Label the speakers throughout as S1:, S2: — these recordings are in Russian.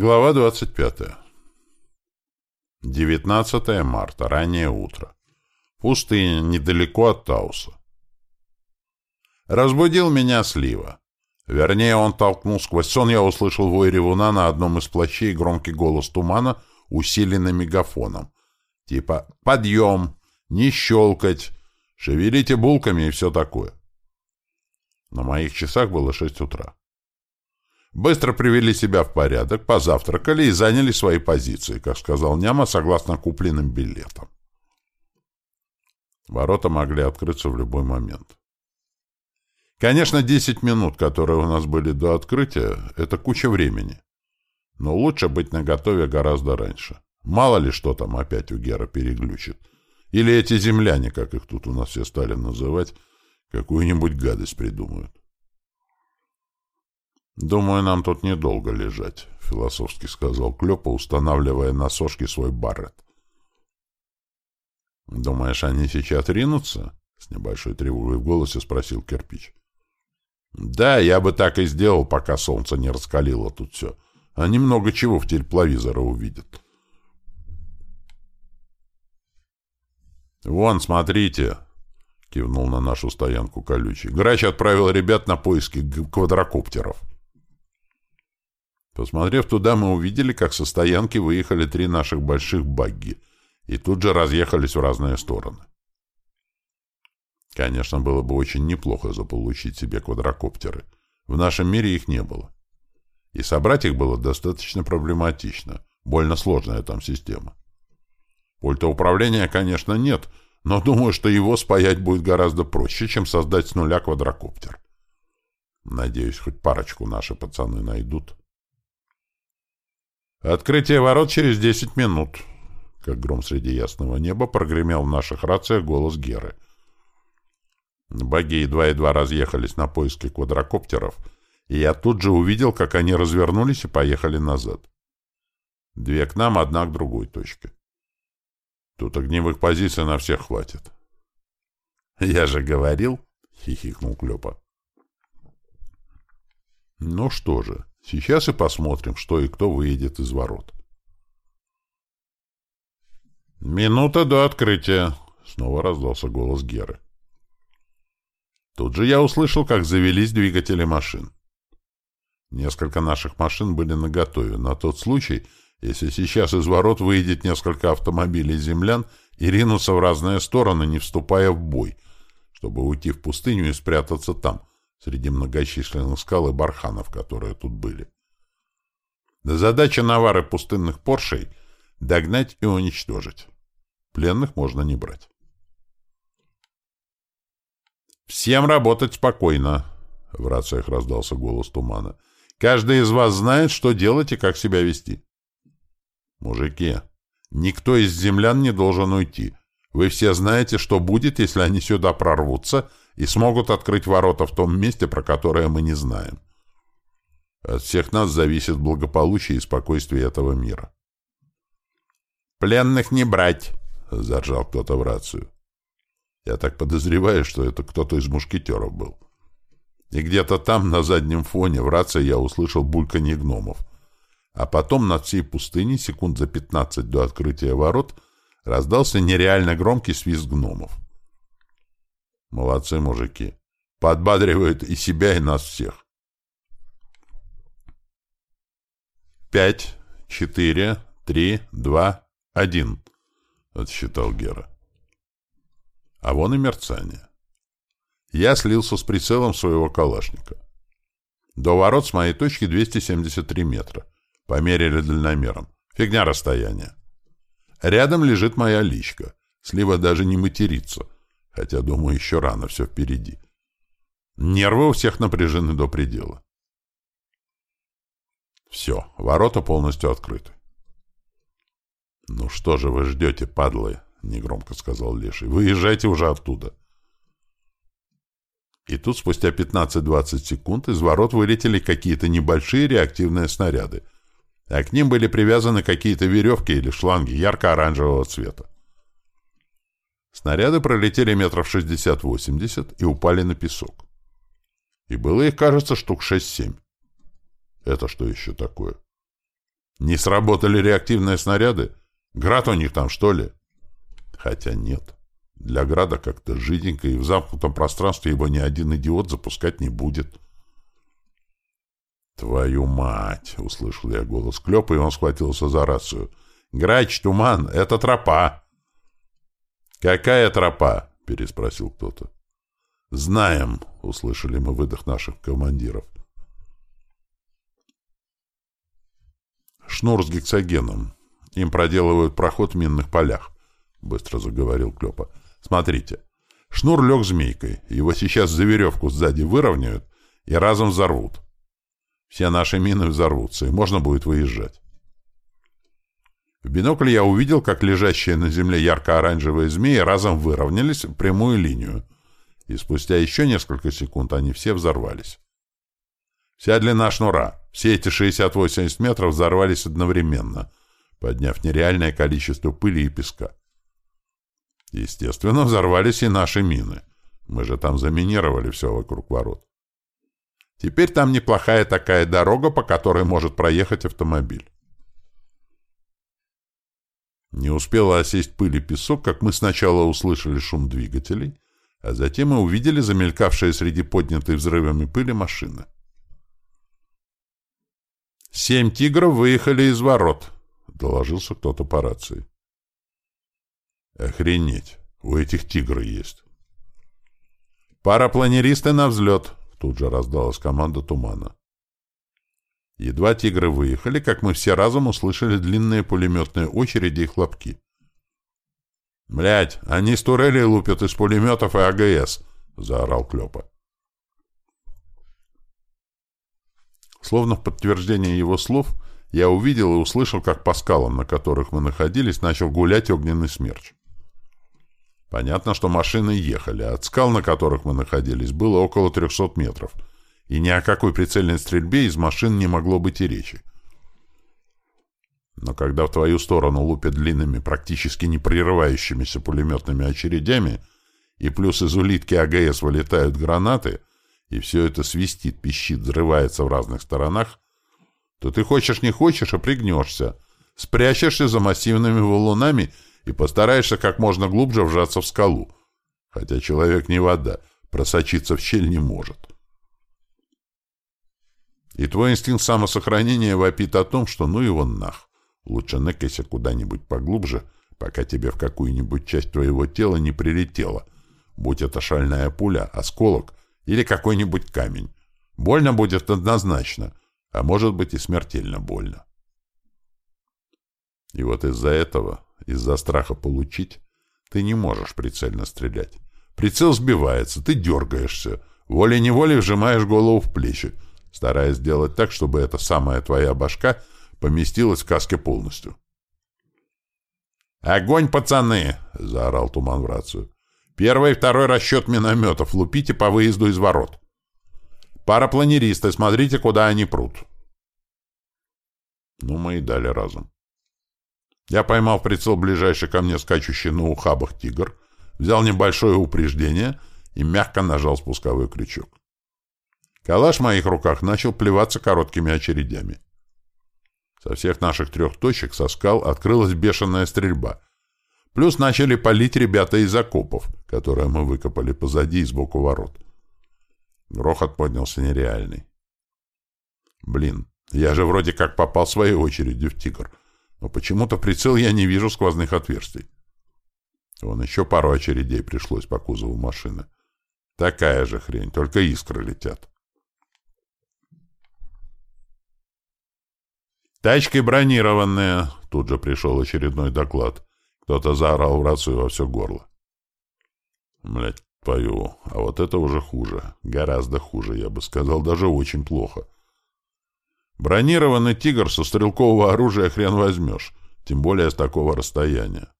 S1: Глава 25. 19 марта, раннее утро. Пустыня, недалеко от Тауса. Разбудил меня Слива. Вернее, он толкнул сквозь сон, я услышал вой ревуна на одном из плащей громкий голос тумана, усиленный мегафоном. Типа «Подъем! Не щелкать! Шевелите булками» и все такое. На моих часах было шесть утра. Быстро привели себя в порядок, позавтракали и заняли свои позиции, как сказал Няма, согласно купленным билетам. Ворота могли открыться в любой момент. Конечно, 10 минут, которые у нас были до открытия, это куча времени. Но лучше быть наготове гораздо раньше. Мало ли что там опять у Гера переглючит. Или эти земляне, как их тут у нас все стали называть, какую-нибудь гадость придумают. «Думаю, нам тут недолго лежать», — философски сказал Клёпа, устанавливая на сошке свой баррет. «Думаешь, они сейчас ринутся?» — с небольшой тревогой в голосе спросил Кирпич. «Да, я бы так и сделал, пока солнце не раскалило тут все. Они много чего в телепловизора увидят». «Вон, смотрите!» — кивнул на нашу стоянку колючий. «Грач отправил ребят на поиски квадрокоптеров». Посмотрев туда, мы увидели, как со стоянки выехали три наших больших багги и тут же разъехались в разные стороны. Конечно, было бы очень неплохо заполучить себе квадрокоптеры. В нашем мире их не было. И собрать их было достаточно проблематично. Больно сложная там система. Пульта управления, конечно, нет, но думаю, что его спаять будет гораздо проще, чем создать с нуля квадрокоптер. Надеюсь, хоть парочку наши пацаны найдут. «Открытие ворот через десять минут», — как гром среди ясного неба прогремел в наших рациях голос Геры. Боги едва-едва разъехались на поиски квадрокоптеров, и я тут же увидел, как они развернулись и поехали назад. Две к нам, одна к другой точке. Тут огневых позиций на всех хватит. — Я же говорил, — хихикнул Клёпа. — Ну что же, Сейчас и посмотрим, что и кто выедет из ворот. «Минута до открытия!» — снова раздался голос Геры. Тут же я услышал, как завелись двигатели машин. Несколько наших машин были наготове на тот случай, если сейчас из ворот выйдет несколько автомобилей землян и ринутся в разные стороны, не вступая в бой, чтобы уйти в пустыню и спрятаться там, среди многочисленных скал и барханов, которые тут были. Задача навары пустынных поршей — догнать и уничтожить. Пленных можно не брать. «Всем работать спокойно!» — в рациях раздался голос тумана. «Каждый из вас знает, что делать и как себя вести». «Мужики, никто из землян не должен уйти. Вы все знаете, что будет, если они сюда прорвутся и смогут открыть ворота в том месте, про которое мы не знаем. От всех нас зависит благополучие и спокойствие этого мира. «Пленных не брать!» — заржал кто-то в рацию. Я так подозреваю, что это кто-то из мушкетеров был. И где-то там, на заднем фоне, в рации я услышал бульканье гномов. А потом над всей пустыней, секунд за пятнадцать до открытия ворот, раздался нереально громкий свист гномов. Молодцы мужики. Подбадривают и себя, и нас всех. «Пять, четыре, три, два, один», — отсчитал Гера. А вон и мерцание. Я слился с прицелом своего калашника. До ворот с моей точки 273 метра. Померили дальномером. Фигня расстояния. Рядом лежит моя личка. Слива даже не матерится — хотя, думаю, еще рано, все впереди. Нервы у всех напряжены до предела. Все, ворота полностью открыты. «Ну что же вы ждете, падлы?» — негромко сказал Леший. «Выезжайте уже оттуда». И тут спустя 15-20 секунд из ворот вылетели какие-то небольшие реактивные снаряды, а к ним были привязаны какие-то веревки или шланги ярко-оранжевого цвета. Снаряды пролетели метров шестьдесят-восемьдесят и упали на песок. И было их, кажется, штук шесть-семь. Это что еще такое? Не сработали реактивные снаряды? Град у них там, что ли? Хотя нет. Для Града как-то жиденько, и в замкнутом пространстве его ни один идиот запускать не будет. «Твою мать!» — услышал я голос Клёпа, и он схватился за рацию. «Грач, туман! Это тропа!» «Какая тропа?» — переспросил кто-то. «Знаем!» — услышали мы выдох наших командиров. «Шнур с гексогеном. Им проделывают проход в минных полях», — быстро заговорил Клёпа. «Смотрите. Шнур лег змейкой. Его сейчас за веревку сзади выровняют и разом взорвут. Все наши мины взорвутся, и можно будет выезжать». В бинокль я увидел, как лежащие на земле ярко-оранжевые змеи разом выровнялись в прямую линию, и спустя еще несколько секунд они все взорвались. Вся длина шнура, все эти 60-80 метров взорвались одновременно, подняв нереальное количество пыли и песка. Естественно, взорвались и наши мины. Мы же там заминировали все вокруг ворот. Теперь там неплохая такая дорога, по которой может проехать автомобиль. Не успела осесть пыль и песок, как мы сначала услышали шум двигателей, а затем мы увидели замелькавшие среди поднятой взрывами пыли машины. «Семь тигров выехали из ворот», — доложился кто-то по рации. «Охренеть! У этих тигры есть!» «Парапланеристы на взлет!» — тут же раздалась команда тумана. Едва тигры выехали, как мы все разом услышали длинные пулеметные очереди и хлопки. «Блядь, они с турелей лупят из пулеметов и АГС!» — заорал Клёпа. Словно в подтверждение его слов, я увидел и услышал, как по скалам, на которых мы находились, начал гулять огненный смерч. Понятно, что машины ехали, а от скал, на которых мы находились, было около 300 метров, и ни о какой прицельной стрельбе из машин не могло быть и речи. Но когда в твою сторону лупят длинными, практически не прерывающимися пулеметными очередями, и плюс из улитки АГС вылетают гранаты, и все это свистит, пищит, взрывается в разных сторонах, то ты хочешь не хочешь, а пригнешься, спрячешься за массивными валунами и постараешься как можно глубже вжаться в скалу. Хотя человек не вода, просочиться в щель не может. И твой инстинкт самосохранения вопит о том, что ну его нах. Лучше ныкайся куда-нибудь поглубже, пока тебе в какую-нибудь часть твоего тела не прилетело. Будь это шальная пуля, осколок или какой-нибудь камень. Больно будет однозначно, а может быть и смертельно больно. И вот из-за этого, из-за страха получить, ты не можешь прицельно стрелять. Прицел сбивается, ты дергаешься, волей-неволей вжимаешь голову в плечи, стараясь сделать так, чтобы эта самая твоя башка поместилась в каске полностью. «Огонь, пацаны!» — заорал Туман в рацию. «Первый и второй расчет минометов. Лупите по выезду из ворот. Парапланеристы, смотрите, куда они прут». Ну, мы и дали разом. Я поймал в прицел ближайший ко мне скачущий на ухабах тигр, взял небольшое упреждение и мягко нажал спусковой крючок. Калаш в моих руках начал плеваться короткими очередями. Со всех наших трех точек со скал открылась бешеная стрельба. Плюс начали палить ребята из окопов, которые мы выкопали позади и сбоку ворот. Грохот поднялся нереальный. Блин, я же вроде как попал своей очередью в «Тигр», но почему-то прицел я не вижу сквозных отверстий. Вон еще пару очередей пришлось по кузову машины. Такая же хрень, только искры летят. «Тачки бронированные!» — тут же пришел очередной доклад. Кто-то заорал в рацию во все горло. Блять, твою, а вот это уже хуже. Гораздо хуже, я бы сказал, даже очень плохо. Бронированный «Тигр» со стрелкового оружия хрен возьмешь, тем более с такого расстояния.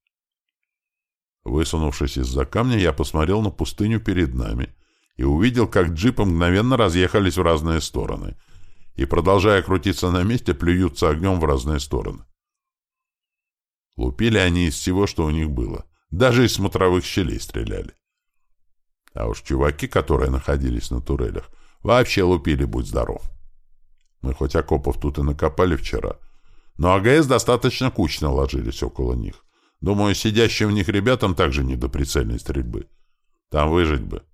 S1: Высунувшись из-за камня, я посмотрел на пустыню перед нами и увидел, как джипы мгновенно разъехались в разные стороны — и, продолжая крутиться на месте, плюются огнем в разные стороны. Лупили они из всего, что у них было. Даже из смотровых щелей стреляли. А уж чуваки, которые находились на турелях, вообще лупили, будь здоров. Мы хоть окопов тут и накопали вчера, но АГС достаточно кучно ложились около них. Думаю, сидящим в них ребятам также не до прицельной стрельбы. Там выжить бы.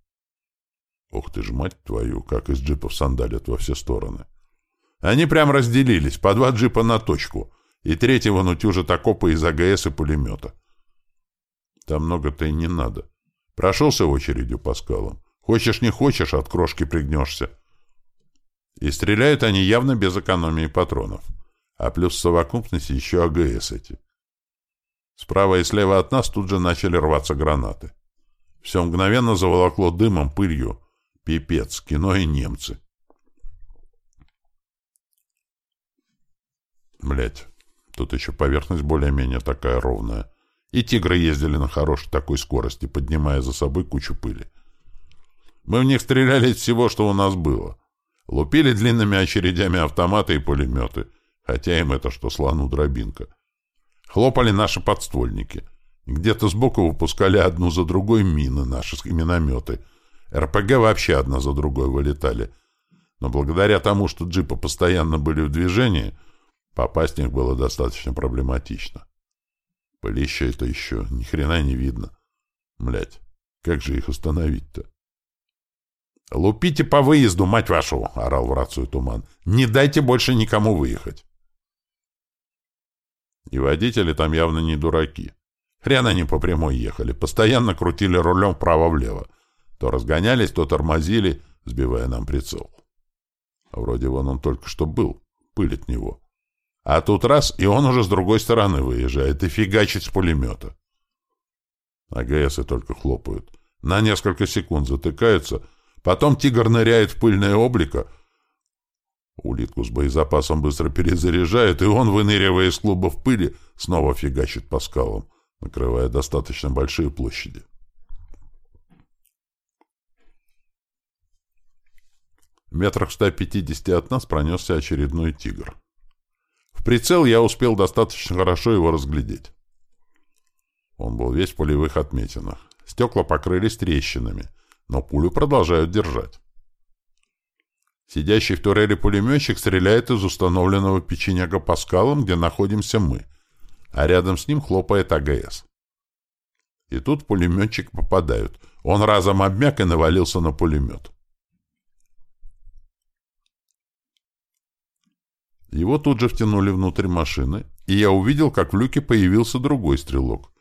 S1: Ух ты ж, мать твою, как из джипов сандалят во все стороны. Они прям разделились, по два джипа на точку, и третьего нутюжат окопы из АГС и пулемета. Там много-то и не надо. Прошелся очередью по скалам. Хочешь не хочешь, от крошки пригнешься. И стреляют они явно без экономии патронов. А плюс в совокупности еще АГС эти. Справа и слева от нас тут же начали рваться гранаты. Все мгновенно заволокло дымом, пылью. Пипец, кино и немцы. Блять, тут еще поверхность более-менее такая ровная. И тигры ездили на хорошей такой скорости, поднимая за собой кучу пыли. Мы в них стреляли из всего, что у нас было. Лупили длинными очередями автоматы и пулеметы, хотя им это что слону дробинка. Хлопали наши подствольники. Где-то сбоку выпускали одну за другой мины наши минометы. РПГ вообще одна за другой вылетали. Но благодаря тому, что джипы постоянно были в движении, попасть в них было достаточно проблематично. Пылища это еще ни хрена не видно. Блять, как же их остановить-то? «Лупите по выезду, мать вашу!» — орал в рацию Туман. «Не дайте больше никому выехать!» И водители там явно не дураки. Хрен они по прямой ехали, постоянно крутили рулем вправо-влево. То разгонялись, то тормозили, сбивая нам прицел. А вроде вон он только что был, пыль от него. А тут раз, и он уже с другой стороны выезжает и фигачит с пулемета. АГСы только хлопают. На несколько секунд затыкаются, потом тигр ныряет в пыльное облако, Улитку с боезапасом быстро перезаряжают, и он, выныривая из клубов пыли, снова фигачит по скалам, накрывая достаточно большие площади. В метрах 150 от нас пронесся очередной тигр. Прицел я успел достаточно хорошо его разглядеть. Он был весь в полевых отметинах. Стекла покрылись трещинами, но пулю продолжают держать. Сидящий в турели пулеметчик стреляет из установленного печенега по скалам, где находимся мы, а рядом с ним хлопает АГС. И тут пулеметчик попадают. Он разом обмяк и навалился на пулемет. Его тут же втянули внутрь машины, и я увидел, как в люке появился другой стрелок,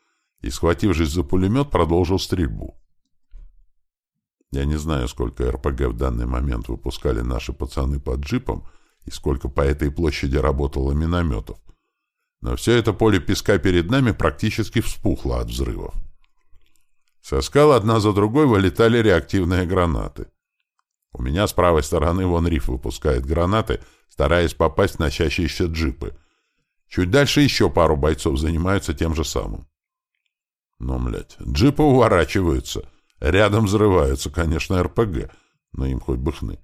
S1: и, схватившись за пулемет, продолжил стрельбу. Я не знаю, сколько РПГ в данный момент выпускали наши пацаны под джипом и сколько по этой площади работало минометов. Но все это поле песка перед нами практически вспухло от взрывов. Со скал одна за другой вылетали реактивные гранаты. У меня с правой стороны вон риф выпускает гранаты, стараясь попасть на носящиеся джипы. Чуть дальше еще пару бойцов занимаются тем же самым. Но, блядь, джипы уворачиваются — Рядом взрываются, конечно, РПГ, но им хоть бы хны.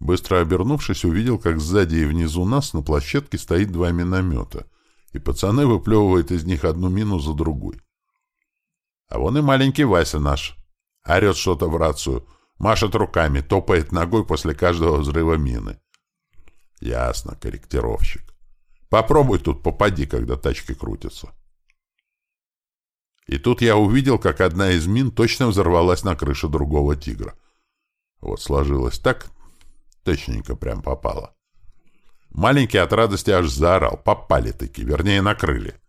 S1: Быстро обернувшись, увидел, как сзади и внизу нас на площадке стоит два миномета, и пацаны выплевывают из них одну мину за другой. А вон и маленький Вася наш. Орет что-то в рацию, машет руками, топает ногой после каждого взрыва мины. Ясно, корректировщик. Попробуй тут попади, когда тачки крутятся. И тут я увидел, как одна из мин точно взорвалась на крыше другого тигра. Вот сложилось так, точненько прям попало. Маленький от радости аж заорал. Попали-таки, вернее, накрыли.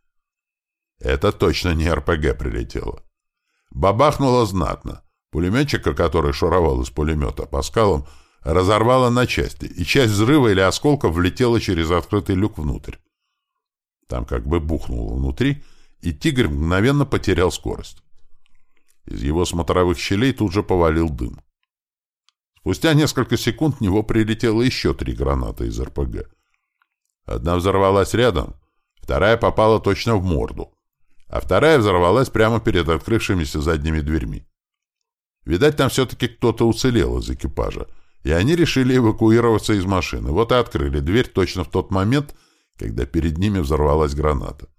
S1: Это точно не РПГ прилетело. Бабахнуло знатно. Пулеметчика, который шуровал из пулемета по скалам, разорвало на части, и часть взрыва или осколков влетела через открытый люк внутрь. Там как бы бухнуло внутри, и тигр мгновенно потерял скорость. Из его смотровых щелей тут же повалил дым. Спустя несколько секунд в него прилетело еще три гранаты из РПГ. Одна взорвалась рядом, вторая попала точно в морду, а вторая взорвалась прямо перед открывшимися задними дверьми. Видать, там все-таки кто-то уцелел из экипажа, и они решили эвакуироваться из машины. Вот и открыли дверь точно в тот момент, когда перед ними взорвалась граната.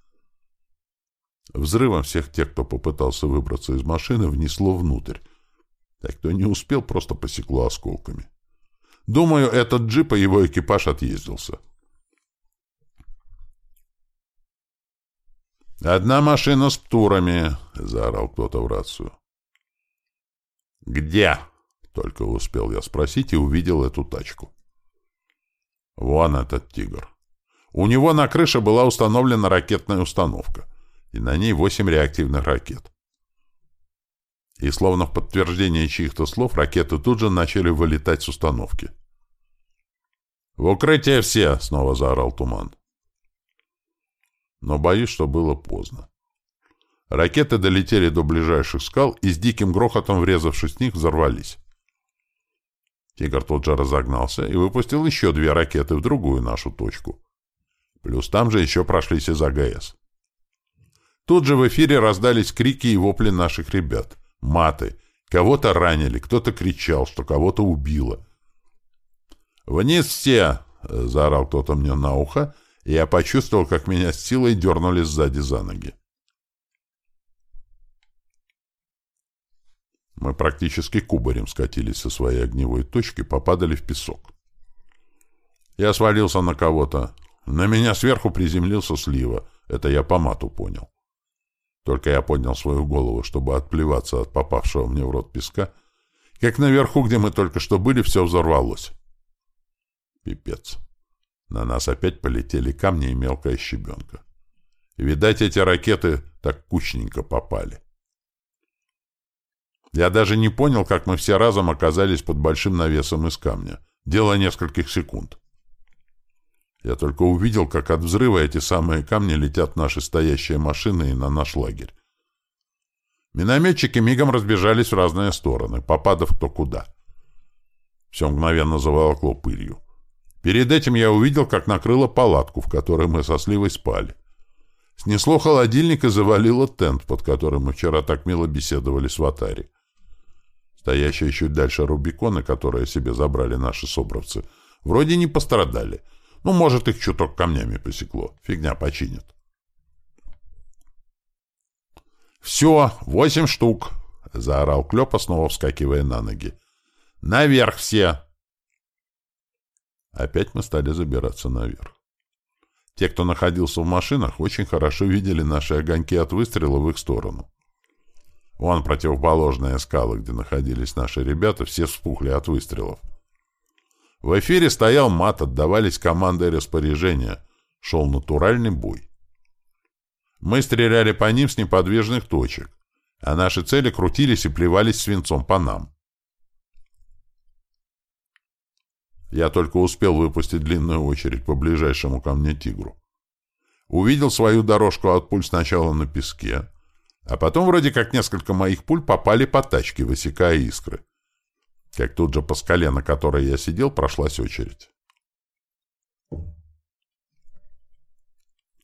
S1: Взрывом всех тех, кто попытался выбраться из машины, внесло внутрь. А кто не успел, просто посекло осколками. Думаю, этот джип и его экипаж отъездился. «Одна машина с птурами!» — заорал кто-то в рацию. «Где?» — только успел я спросить и увидел эту тачку. «Вон этот тигр. У него на крыше была установлена ракетная установка, и на ней восемь реактивных ракет. И словно в подтверждение чьих-то слов, ракеты тут же начали вылетать с установки. «В укрытие все!» — снова заорал туман но боюсь, что было поздно. Ракеты долетели до ближайших скал и с диким грохотом, врезавшись в них, взорвались. Тигр тут же разогнался и выпустил еще две ракеты в другую нашу точку. Плюс там же еще прошлись из АГС. Тут же в эфире раздались крики и вопли наших ребят. Маты. Кого-то ранили, кто-то кричал, что кого-то убило. «Вниз все!» — заорал кто-то мне на ухо, и я почувствовал, как меня с силой дернули сзади за ноги. Мы практически кубарем скатились со своей огневой точки, попадали в песок. Я свалился на кого-то. На меня сверху приземлился слива. Это я по мату понял. Только я поднял свою голову, чтобы отплеваться от попавшего мне в рот песка, как наверху, где мы только что были, все взорвалось. Пипец. На нас опять полетели камни и мелкая щебенка. Видать, эти ракеты так кучненько попали. Я даже не понял, как мы все разом оказались под большим навесом из камня. Дело нескольких секунд. Я только увидел, как от взрыва эти самые камни летят в наши стоящие машины и на наш лагерь. Минометчики мигом разбежались в разные стороны, попадав кто куда. Все мгновенно заволокло пылью. Перед этим я увидел, как накрыло палатку, в которой мы со Сливой спали. Снесло холодильник и завалило тент, под которым мы вчера так мило беседовали с Ватари. Стоящие чуть дальше Рубиконы, которые себе забрали наши собровцы, вроде не пострадали. Ну, может, их чуток камнями посекло. Фигня починит. «Все, восемь штук!» — заорал Клёпа, снова вскакивая на ноги. «Наверх все!» Опять мы стали забираться наверх. Те, кто находился в машинах, очень хорошо видели наши огоньки от выстрела в их сторону. Вон противоположные скалы, где находились наши ребята, все вспухли от выстрелов. В эфире стоял мат, отдавались команды и распоряжения. Шел натуральный бой. Мы стреляли по ним с неподвижных точек, а наши цели крутились и плевались свинцом по нам. Я только успел выпустить длинную очередь по ближайшему ко мне тигру. Увидел свою дорожку от пуль сначала на песке, а потом вроде как несколько моих пуль попали по тачке, высекая искры. Как тут же по скале, на которой я сидел, прошлась очередь.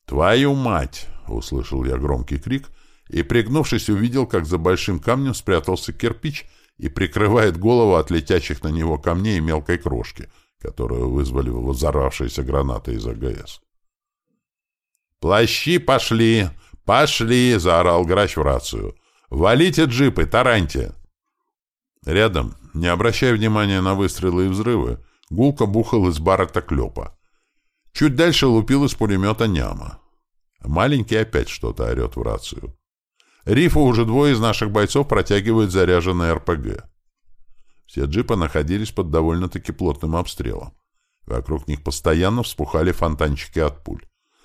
S1: «Твою мать!» — услышал я громкий крик и, пригнувшись, увидел, как за большим камнем спрятался кирпич и прикрывает голову от летящих на него камней и мелкой крошки, которую вызвали взорвавшиеся гранаты из АГС. «Плащи пошли! Пошли!» — заорал Грач в рацию. «Валите джипы, тараньте!» Рядом, не обращая внимания на выстрелы и взрывы, гулко бухал из баракта клёпа. Чуть дальше лупил из пулемета няма. Маленький опять что-то орет в рацию. Рифу уже двое из наших бойцов протягивают заряженное РПГ. Все джипы находились под довольно-таки плотным обстрелом. Вокруг них постоянно вспухали фонтанчики от пуль.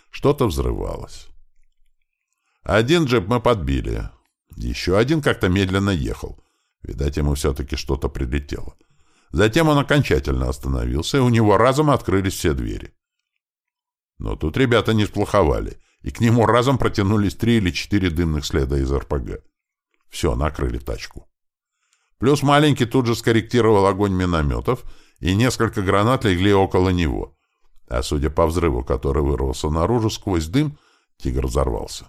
S1: Что-то взрывалось. Один джип мы подбили. Еще один как-то медленно ехал. Видать, ему все-таки что-то прилетело. Затем он окончательно остановился, и у него разом открылись все двери. Но тут ребята не сплоховали — и к нему разом протянулись три или четыре дымных следа из РПГ. Все, накрыли тачку. Плюс маленький тут же скорректировал огонь минометов, и несколько гранат легли около него. А судя по взрыву, который вырвался наружу сквозь дым, тигр взорвался.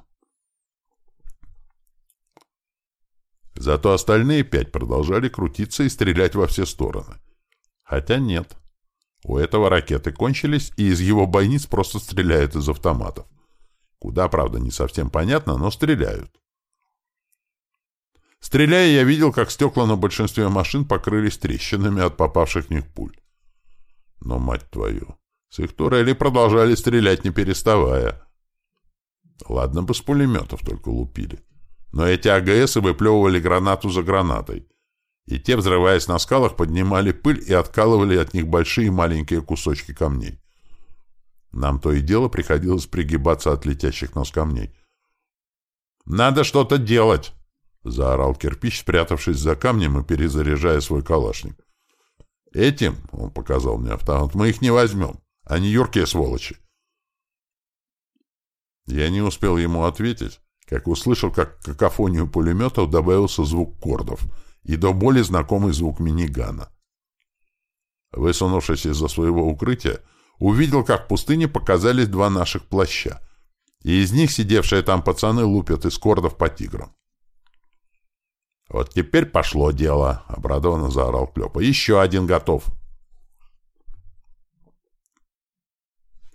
S1: Зато остальные пять продолжали крутиться и стрелять во все стороны. Хотя нет. У этого ракеты кончились, и из его бойниц просто стреляют из автоматов. Куда, правда, не совсем понятно, но стреляют. Стреляя, я видел, как стекла на большинстве машин покрылись трещинами от попавших в них пуль. Но, мать твою, с их турели продолжали стрелять, не переставая. Ладно бы с пулеметов только лупили. Но эти АГСы выплевывали гранату за гранатой. И те, взрываясь на скалах, поднимали пыль и откалывали от них большие и маленькие кусочки камней. Нам то и дело приходилось пригибаться от летящих нас камней. «Надо что-то делать!» — заорал кирпич, спрятавшись за камнем и перезаряжая свой калашник. «Этим, — он показал мне автомат, — мы их не возьмем. Они юркие сволочи». Я не успел ему ответить, как услышал, как к какофонию пулеметов добавился звук кордов и до боли знакомый звук минигана. Высунувшись из-за своего укрытия, увидел, как в пустыне показались два наших плаща, и из них сидевшие там пацаны лупят из кордов по тиграм. «Вот теперь пошло дело!» — обрадованно заорал Клёпа. «Еще один готов!»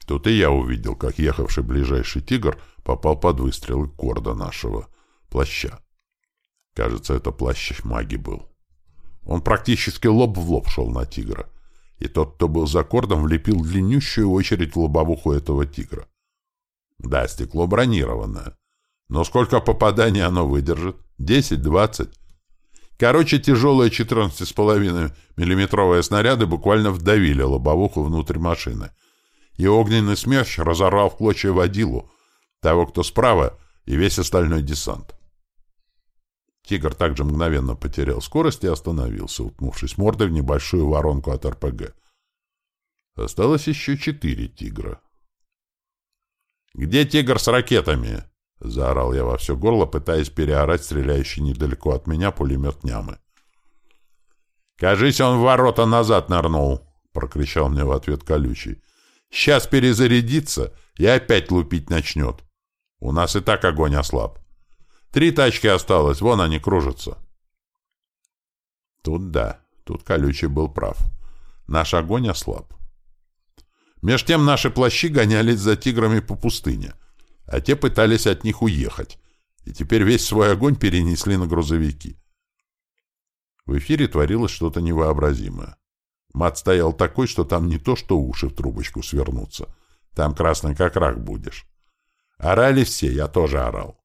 S1: Тут и я увидел, как ехавший ближайший тигр попал под выстрелы корда нашего плаща. Кажется, это плащ маги был. Он практически лоб в лоб шел на тигра, и тот, кто был за кордом, влепил длиннющую очередь в лобовуху этого тигра. Да, стекло бронированное. Но сколько попаданий оно выдержит? Десять, двадцать? Короче, тяжелые 14,5 миллиметровые снаряды буквально вдавили лобовуху внутрь машины — и огненный смерч разорвал в клочья водилу, того, кто справа, и весь остальной десант. Тигр также мгновенно потерял скорость и остановился, уткнувшись мордой в небольшую воронку от РПГ. Осталось еще четыре тигра. «Где тигр с ракетами?» — заорал я во все горло, пытаясь переорать стреляющий недалеко от меня пулемет Нямы. «Кажись, он в ворота назад нырнул!» — прокричал мне в ответ колючий. Сейчас перезарядится и опять лупить начнет. У нас и так огонь ослаб. Три тачки осталось, вон они кружатся. Тут да, тут Колючий был прав. Наш огонь ослаб. Меж тем наши плащи гонялись за тиграми по пустыне, а те пытались от них уехать, и теперь весь свой огонь перенесли на грузовики. В эфире творилось что-то невообразимое. Мат стоял такой, что там не то, что уши в трубочку свернутся. Там красный как рак будешь. Орали все, я тоже орал.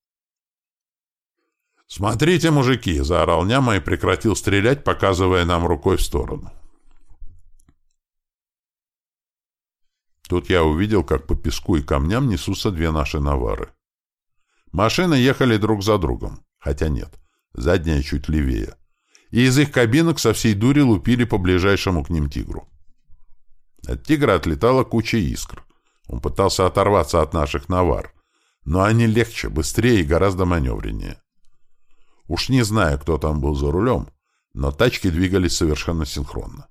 S1: «Смотрите, мужики!» — заорал Няма и прекратил стрелять, показывая нам рукой в сторону. Тут я увидел, как по песку и камням несутся две наши навары. Машины ехали друг за другом, хотя нет, задняя чуть левее и из их кабинок со всей дури лупили по ближайшему к ним тигру. От тигра отлетала куча искр. Он пытался оторваться от наших навар, но они легче, быстрее и гораздо маневреннее. Уж не знаю, кто там был за рулем, но тачки двигались совершенно синхронно.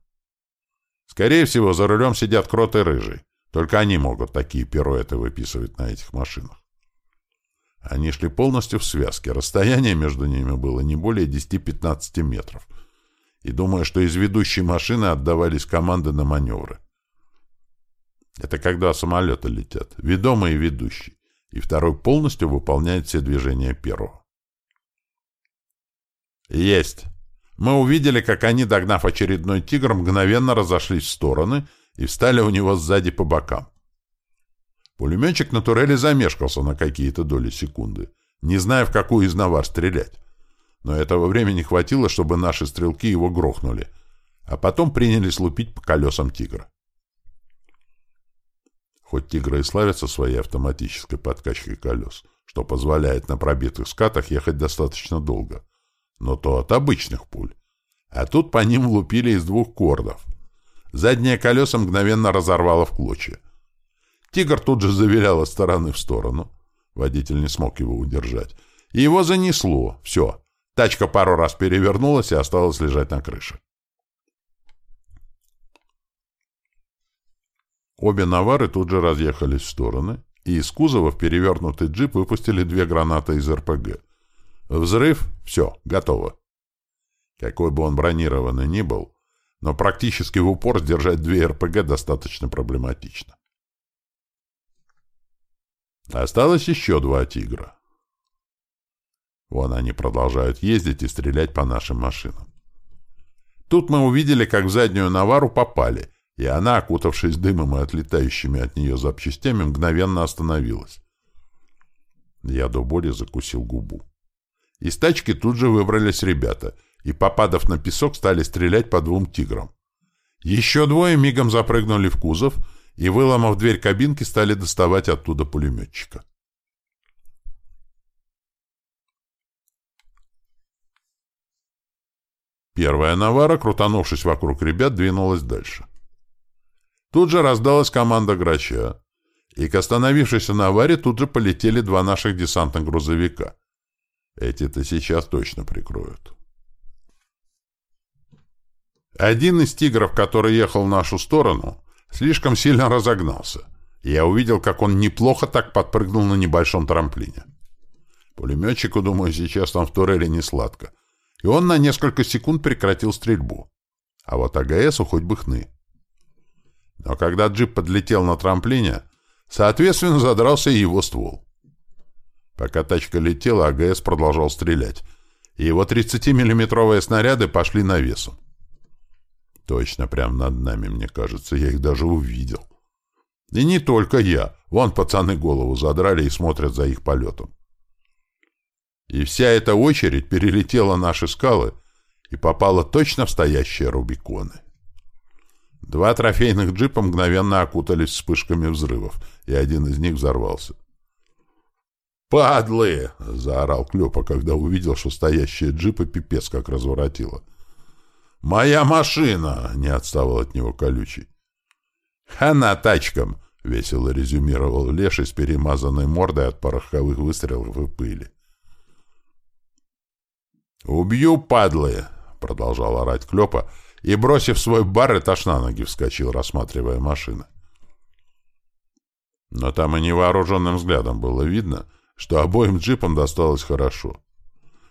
S1: Скорее всего, за рулем сидят крот и рыжий. Только они могут такие пируэты выписывать на этих машинах. Они шли полностью в связке, расстояние между ними было не более 10-15 метров. И думаю, что из ведущей машины отдавались команды на маневры. Это когда самолеты летят, ведомый и ведущий, и второй полностью выполняет все движения первого. Есть! Мы увидели, как они, догнав очередной тигр, мгновенно разошлись в стороны и встали у него сзади по бокам. Пулеметчик на турели замешкался на какие-то доли секунды, не зная, в какую из навар стрелять. Но этого времени хватило, чтобы наши стрелки его грохнули, а потом принялись лупить по колесам «Тигра». Хоть «Тигры» и славятся своей автоматической подкачкой колес, что позволяет на пробитых скатах ехать достаточно долго, но то от обычных пуль. А тут по ним лупили из двух кордов. Заднее колесо мгновенно разорвало в клочья. Тигр тут же завилял от стороны в сторону. Водитель не смог его удержать. И его занесло. Все. Тачка пару раз перевернулась и осталась лежать на крыше. Обе навары тут же разъехались в стороны, и из кузова в перевернутый джип выпустили две гранаты из РПГ. Взрыв — все, готово. Какой бы он бронированный ни был, но практически в упор сдержать две РПГ достаточно проблематично. Осталось еще два «Тигра». Вон они продолжают ездить и стрелять по нашим машинам. Тут мы увидели, как в заднюю навару попали, и она, окутавшись дымом и отлетающими от нее запчастями, мгновенно остановилась. Я до боли закусил губу. Из тачки тут же выбрались ребята, и, попадав на песок, стали стрелять по двум тиграм. Еще двое мигом запрыгнули в кузов и, выломав дверь кабинки, стали доставать оттуда пулеметчика. Первая навара, крутанувшись вокруг ребят, двинулась дальше. Тут же раздалась команда грача, и к остановившейся наваре тут же полетели два наших десантных грузовика. Эти-то сейчас точно прикроют. Один из тигров, который ехал в нашу сторону, слишком сильно разогнался, я увидел, как он неплохо так подпрыгнул на небольшом трамплине. Пулеметчику, думаю, сейчас там в турели не сладко, и он на несколько секунд прекратил стрельбу. А вот АГСу хоть бы хны. Но когда джип подлетел на трамплине, соответственно, задрался и его ствол. Пока тачка летела, АГС продолжал стрелять, и его 30-миллиметровые снаряды пошли навесом. Точно прямо над нами, мне кажется, я их даже увидел. И не только я. Вон пацаны голову задрали и смотрят за их полетом. И вся эта очередь перелетела наши скалы и попала точно в стоящие рубиконы. Два трофейных джипа мгновенно окутались вспышками взрывов, и один из них взорвался. «Падлы!» — заорал Клёпа, когда увидел, что стоящие джипы пипец как разворотило. «Моя машина!» — не отставал от него колючий. «Хана тачкам!» — весело резюмировал Леший с перемазанной мордой от пороховых выстрелов и пыли. «Убью, падлы!» — продолжал орать Клёпа, и, бросив свой бар, этаж на ноги вскочил, рассматривая машины. Но там и невооруженным взглядом было видно, что обоим джипам досталось хорошо.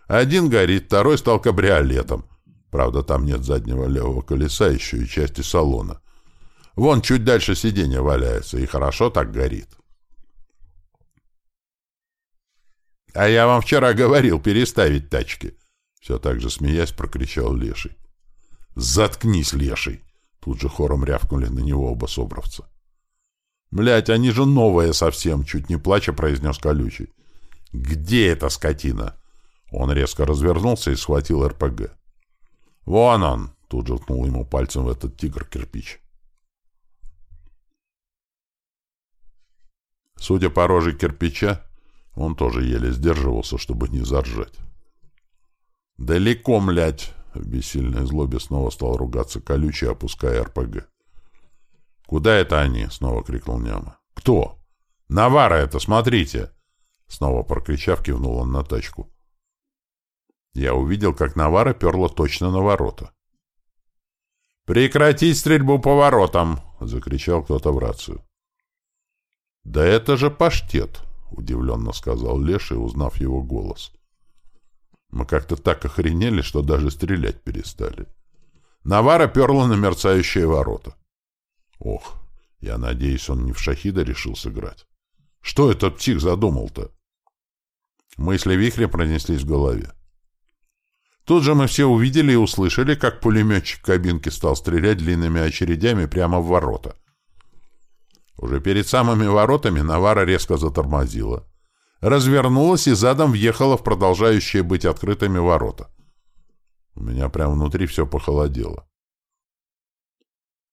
S1: Один горит, второй стал кабриолетом. Правда, там нет заднего левого колеса, еще и части салона. Вон чуть дальше сиденье валяется, и хорошо так горит. «А я вам вчера говорил переставить тачки», — все так же смеясь прокричал Леший. «Заткнись, леший!» Тут же хором рявкнули на него оба собравца. «Блядь, они же новые совсем!» — чуть не плача произнес колючий. «Где эта скотина?» Он резко развернулся и схватил РПГ. «Вон он!» — тут же ткнул ему пальцем в этот тигр-кирпич. Судя по роже кирпича, он тоже еле сдерживался, чтобы не заржать. «Далеко, млядь!» В бессильной злобе снова стал ругаться колючий, опуская РПГ. «Куда это они?» — снова крикнул Няма. «Кто?» «Навара это, смотрите!» Снова прокричав, кивнул он на тачку. Я увидел, как Навара перла точно на ворота. «Прекратить стрельбу по воротам!» — закричал кто-то в рацию. «Да это же паштет!» — удивленно сказал Леша, узнав его голос. Мы как-то так охренели, что даже стрелять перестали. Навара перла на мерцающие ворота. Ох, я надеюсь, он не в шахида решил сыграть. Что этот псих задумал-то? Мысли вихря пронеслись в голове. Тут же мы все увидели и услышали, как пулеметчик кабинки стал стрелять длинными очередями прямо в ворота. Уже перед самыми воротами Навара резко затормозила развернулась и задом въехала в продолжающие быть открытыми ворота. У меня прямо внутри все похолодело.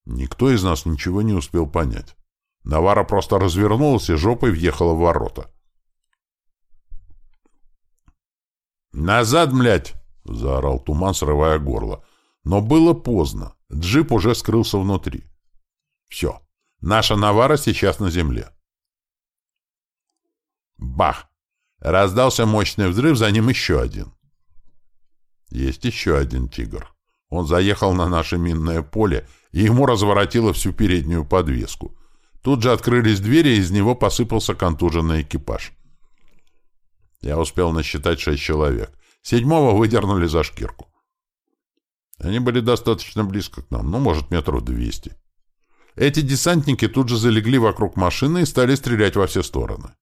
S1: Никто из нас ничего не успел понять. Навара просто развернулась и жопой въехала в ворота. «Назад, млядь!» — заорал туман, срывая горло. Но было поздно. Джип уже скрылся внутри. «Все. Наша Навара сейчас на земле». Бах! Раздался мощный взрыв, за ним еще один. Есть еще один тигр. Он заехал на наше минное поле, и ему разворотило всю переднюю подвеску. Тут же открылись двери, и из него посыпался контуженный экипаж. Я успел насчитать шесть человек. Седьмого выдернули за шкирку. Они были достаточно близко к нам, ну, может, метров двести. Эти десантники тут же залегли вокруг машины и стали стрелять во все стороны.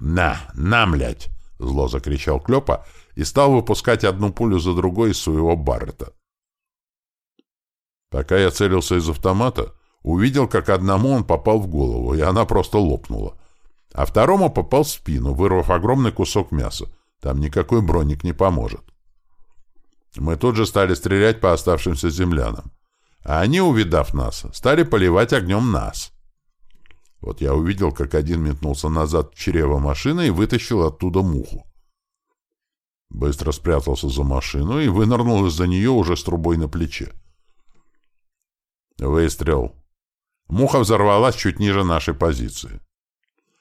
S1: «На, на, млядь!» — зло закричал Клёпа и стал выпускать одну пулю за другой из своего баррета. Пока я целился из автомата, увидел, как одному он попал в голову, и она просто лопнула. А второму попал в спину, вырвав огромный кусок мяса. Там никакой броник не поможет. Мы тут же стали стрелять по оставшимся землянам. А они, увидав нас, стали поливать огнем нас. Вот я увидел, как один метнулся назад в чрево машины и вытащил оттуда муху. Быстро спрятался за машину и вынырнул из-за нее уже с трубой на плече. Выстрел. Муха взорвалась чуть ниже нашей позиции.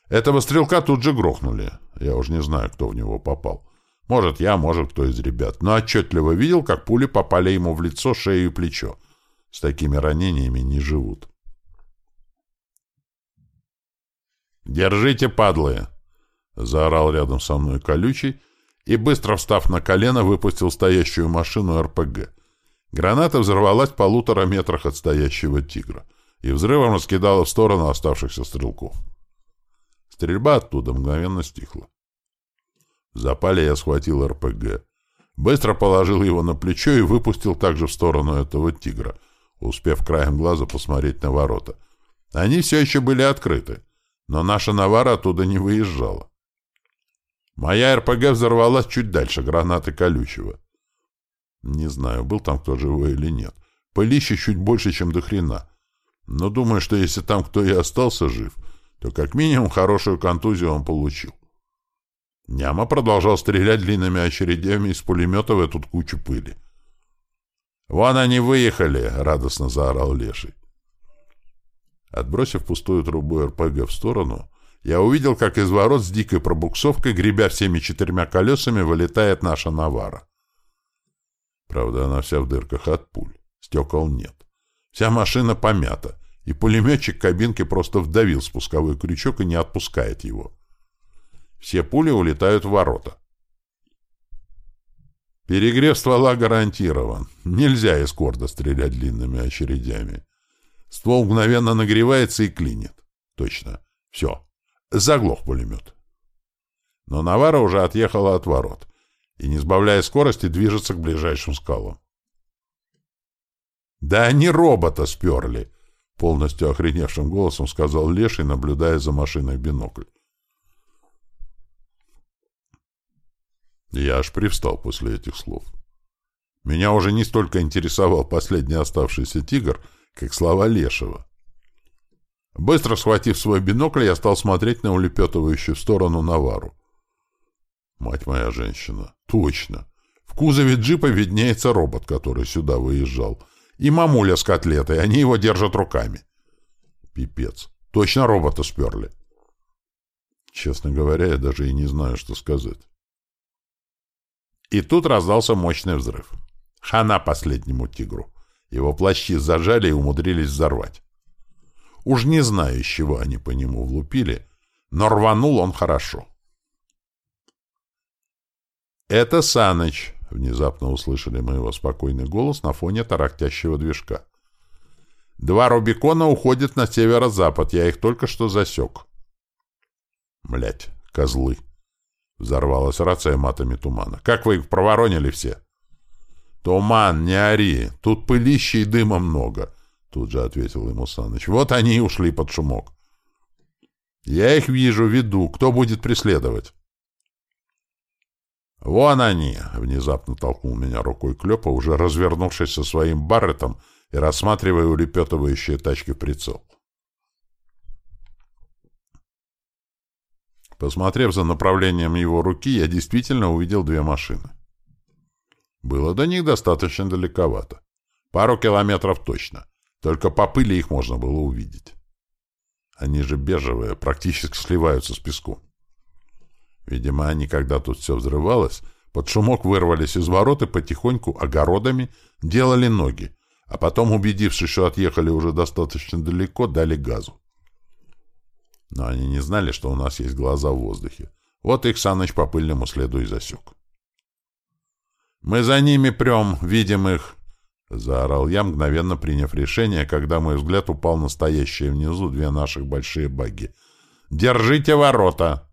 S1: Этого стрелка тут же грохнули. Я уж не знаю, кто в него попал. Может, я, может, кто из ребят. Но отчетливо видел, как пули попали ему в лицо, шею и плечо. С такими ранениями не живут. «Держите, падлы!» — заорал рядом со мной колючий и, быстро встав на колено, выпустил стоящую машину РПГ. Граната взорвалась в полутора метрах от стоящего «Тигра» и взрывом раскидала в сторону оставшихся стрелков. Стрельба оттуда мгновенно стихла. В я схватил РПГ. Быстро положил его на плечо и выпустил также в сторону этого «Тигра», успев краем глаза посмотреть на ворота. Они все еще были открыты, но наша «Навара» оттуда не выезжала. Моя РПГ взорвалась чуть дальше гранаты колючего. Не знаю, был там кто живой или нет. Пылище чуть больше, чем до хрена. Но думаю, что если там кто и остался жив, то как минимум хорошую контузию он получил. Няма продолжал стрелять длинными очередями из пулемета в эту кучу пыли. «Вон они выехали!» — радостно заорал Леший. Отбросив пустую трубу РПГ в сторону, я увидел, как из ворот с дикой пробуксовкой, гребя всеми четырьмя колесами, вылетает наша Навара. Правда, она вся в дырках от пуль. Стекол нет. Вся машина помята, и пулеметчик кабинки просто вдавил спусковой крючок и не отпускает его. Все пули улетают в ворота. Перегрев ствола гарантирован. Нельзя из корда стрелять длинными очередями. Ствол мгновенно нагревается и клинит. Точно. Все. Заглох пулемет. Но Навара уже отъехала от ворот и, не сбавляя скорости, движется к ближайшим скалам. «Да они робота сперли!» — полностью охреневшим голосом сказал Леший, наблюдая за машиной в бинокль. Я аж привстал после этих слов. Меня уже не столько интересовал последний оставшийся тигр, как слова Лешего. Быстро схватив свой бинокль, я стал смотреть на улепетывающую в сторону Навару. Мать моя женщина. Точно. В кузове джипа виднеется робот, который сюда выезжал. И мамуля с котлетой. Они его держат руками. Пипец. Точно робота сперли. Честно говоря, я даже и не знаю, что сказать. И тут раздался мощный взрыв. Хана последнему тигру. Его плащи зажали и умудрились взорвать. Уж не знаю, из чего они по нему влупили, но рванул он хорошо. «Это Саныч!» — внезапно услышали мы его спокойный голос на фоне тарахтящего движка. «Два Рубикона уходят на северо-запад, я их только что засек». Млять, козлы!» — взорвалась рация матами тумана. «Как вы их проворонили все?» «Туман, не ори, тут пылища и дыма много», — тут же ответил ему Саныч. «Вот они и ушли под шумок». «Я их вижу, веду. Кто будет преследовать?» «Вон они!» — внезапно толкнул меня рукой Клёпа, уже развернувшись со своим барретом и рассматривая улепетывающие тачки в прицел. Посмотрев за направлением его руки, я действительно увидел две машины. Было до них достаточно далековато. Пару километров точно. Только по пыли их можно было увидеть. Они же бежевые, практически сливаются с песком. Видимо, они, когда тут все взрывалось, под шумок вырвались из ворот и потихоньку огородами делали ноги, а потом, убедившись, что отъехали уже достаточно далеко, дали газу. Но они не знали, что у нас есть глаза в воздухе. Вот их Саныч по пыльному следу и засек. «Мы за ними прем, видим их!» — заорал я, мгновенно приняв решение, когда мой взгляд упал на стоящие внизу две наших большие багги. «Держите ворота!»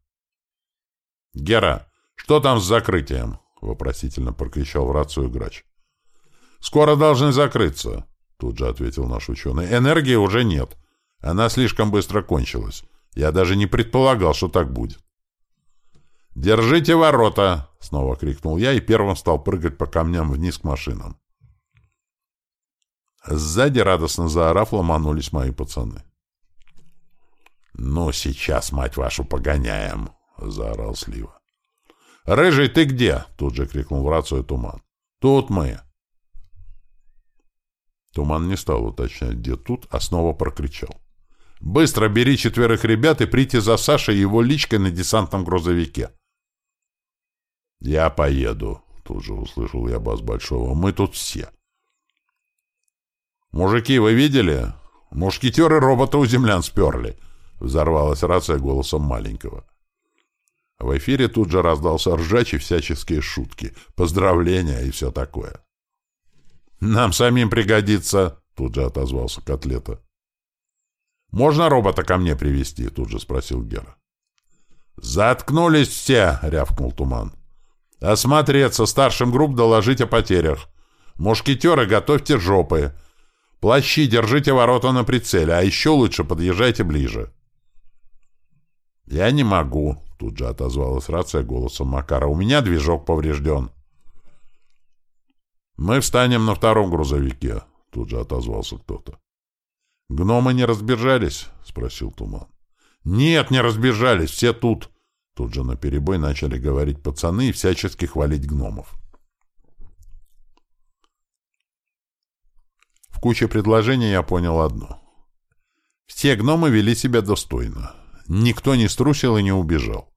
S1: «Гера, что там с закрытием?» — вопросительно прокричал в рацию грач. «Скоро должны закрыться. тут же ответил наш ученый. «Энергии уже нет. Она слишком быстро кончилась. Я даже не предполагал, что так будет». «Держите ворота!» — снова крикнул я и первым стал прыгать по камням вниз к машинам. Сзади, радостно заорав, ломанулись мои пацаны. «Ну, сейчас, мать вашу, погоняем!» — заорал Слива. «Рыжий, ты где?» — тут же крикнул в рацию Туман. «Тут мы!» Туман не стал уточнять, где тут, а снова прокричал. «Быстро бери четверых ребят и прийти за Сашей и его личкой на десантном грузовике!» «Я поеду», — тут же услышал я бас Большого. «Мы тут все». «Мужики, вы видели? Мушкетеры робота у землян сперли!» — взорвалась рация голосом маленького. В эфире тут же раздался ржач и всяческие шутки, поздравления и все такое. «Нам самим пригодится!» — тут же отозвался Котлета. «Можно робота ко мне привести? тут же спросил Гера. «Заткнулись все!» — рявкнул Туман. «Осмотреться, старшим групп доложить о потерях. Мушкетеры, готовьте жопы. Плащи, держите ворота на прицеле, а еще лучше подъезжайте ближе». «Я не могу», — тут же отозвалась рация голосом Макара. «У меня движок поврежден». «Мы встанем на втором грузовике», — тут же отозвался кто-то. «Гномы не разбежались?» — спросил Туман. «Нет, не разбежались, все тут!» Тут же наперебой начали говорить пацаны и всячески хвалить гномов. В куче предложений я понял одно. Все гномы вели себя достойно. Никто не струсил и не убежал.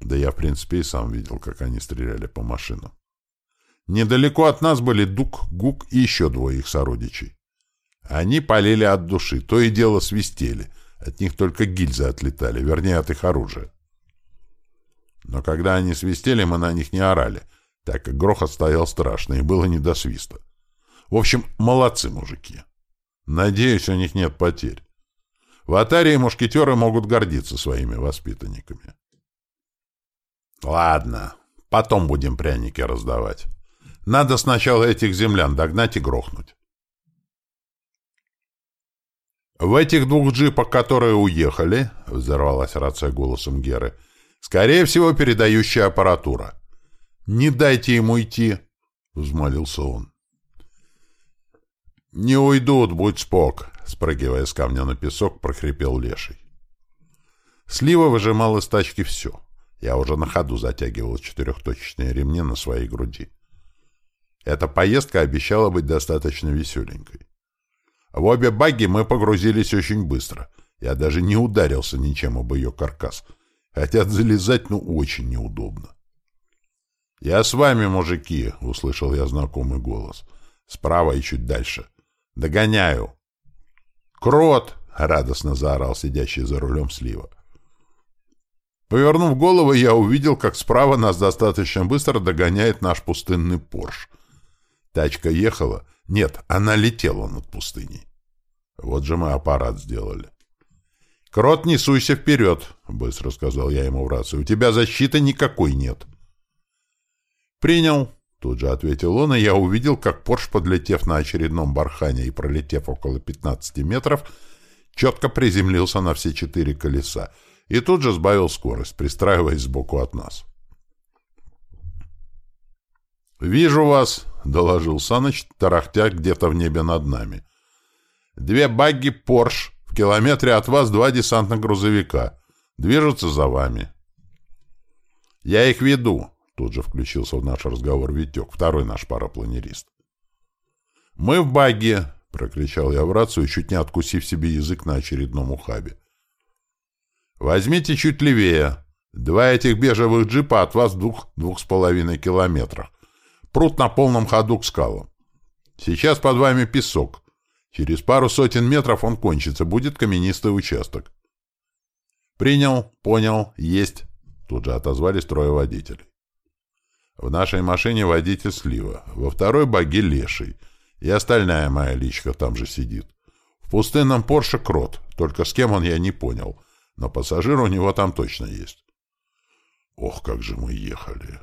S1: Да я, в принципе, и сам видел, как они стреляли по машинам. Недалеко от нас были Дук, Гук и еще двое их сородичей. Они полили от души, то и дело свистели. От них только гильзы отлетали, вернее, от их оружия. Но когда они свистели, мы на них не орали, так как грохот стоял страшный, и было не до свиста. В общем, молодцы мужики. Надеюсь, у них нет потерь. В Атарии мушкетеры могут гордиться своими воспитанниками. Ладно, потом будем пряники раздавать. Надо сначала этих землян догнать и грохнуть. В этих двух джипах, которые уехали, взорвалась рация голосом Геры, скорее всего, передающая аппаратура. Не дайте ему идти, взмолился он. Не уйдут, будь спок, спрыгивая с камня на песок, прохрипел леший. Слива выжимал из тачки все. Я уже на ходу затягивал четырехточечные ремни на своей груди. Эта поездка обещала быть достаточно веселенькой. В обе багги мы погрузились очень быстро. Я даже не ударился ничем об ее каркас. Хотя залезать, ну, очень неудобно. «Я с вами, мужики!» — услышал я знакомый голос. Справа и чуть дальше. «Догоняю!» «Крот!» — радостно заорал сидящий за рулем слива. Повернув голову, я увидел, как справа нас достаточно быстро догоняет наш пустынный Порш — Тачка ехала? Нет, она летела над пустыней. Вот же мы аппарат сделали. «Крот, не суйся вперед!» — быстро сказал я ему в рацию. «У тебя защиты никакой нет». «Принял», — тут же ответил он, и я увидел, как Порш, подлетев на очередном бархане и пролетев около 15 метров, четко приземлился на все четыре колеса и тут же сбавил скорость, пристраиваясь сбоку от нас. «Вижу вас», — доложил Саныч, тарахтя где-то в небе над нами. «Две багги «Порш», в километре от вас два десантных грузовика. Движутся за вами». «Я их веду», — тут же включился в наш разговор Витек, второй наш парапланерист. «Мы в багге», — прокричал я в рацию, чуть не откусив себе язык на очередном ухабе. «Возьмите чуть левее. Два этих бежевых джипа от вас в двух-двух с половиной километрах. Прут на полном ходу к скалам. Сейчас под вами песок. Через пару сотен метров он кончится, будет каменистый участок. Принял, понял, есть. Тут же отозвались трое водителей. В нашей машине водитель слива, во второй баги леший, и остальная моя личка там же сидит. В пустынном Порше крот, только с кем он я не понял, но пассажир у него там точно есть. Ох, как же мы ехали!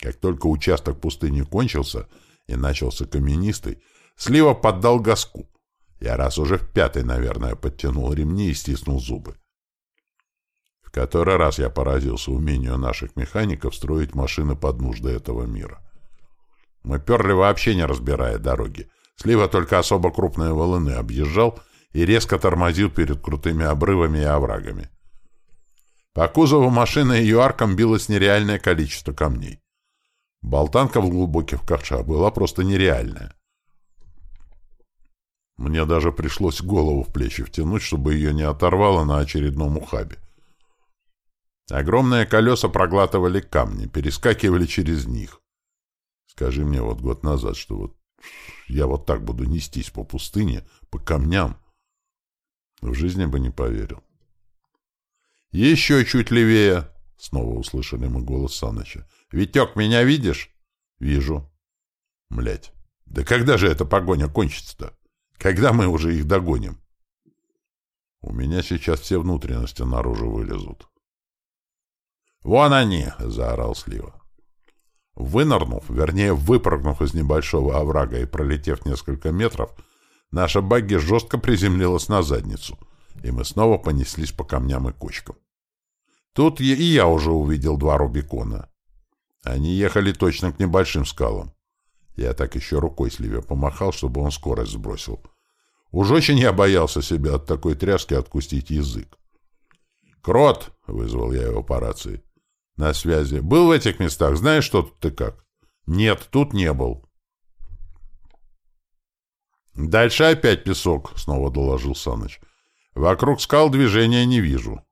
S1: Как только участок пустыни кончился и начался каменистый, Слива поддал газку. Я раз уже в пятый, наверное, подтянул ремни и стиснул зубы. В который раз я поразился умению наших механиков строить машины под нужды этого мира. Мы перли вообще не разбирая дороги. Слива только особо крупные волны объезжал и резко тормозил перед крутыми обрывами и оврагами. По кузову машины ее аркам билось нереальное количество камней. Болтанка в глубоких ковшах была просто нереальная. Мне даже пришлось голову в плечи втянуть, чтобы ее не оторвало на очередном ухабе. Огромные колеса проглатывали камни, перескакивали через них. Скажи мне вот год назад, что вот я вот так буду нестись по пустыне, по камням. В жизни бы не поверил. «Еще чуть левее!» — снова услышали мы голос Саныча. «Витек, меня видишь?» «Вижу». Млять. Да когда же эта погоня кончится-то? Когда мы уже их догоним?» «У меня сейчас все внутренности наружу вылезут». «Вон они!» — заорал Слива. Вынырнув, вернее, выпрыгнув из небольшого оврага и пролетев несколько метров, наша багги жестко приземлилась на задницу, и мы снова понеслись по камням и кочкам. Тут и я уже увидел два Рубикона. Они ехали точно к небольшим скалам. Я так еще рукой Сливе помахал, чтобы он скорость сбросил. Уж очень я боялся себя от такой тряски откустить язык. «Крот!» — вызвал я его по рации. На связи. Был в этих местах? Знаешь, что тут и как? Нет, тут не был. Дальше опять песок, снова доложил Саныч. Вокруг скал движения не вижу.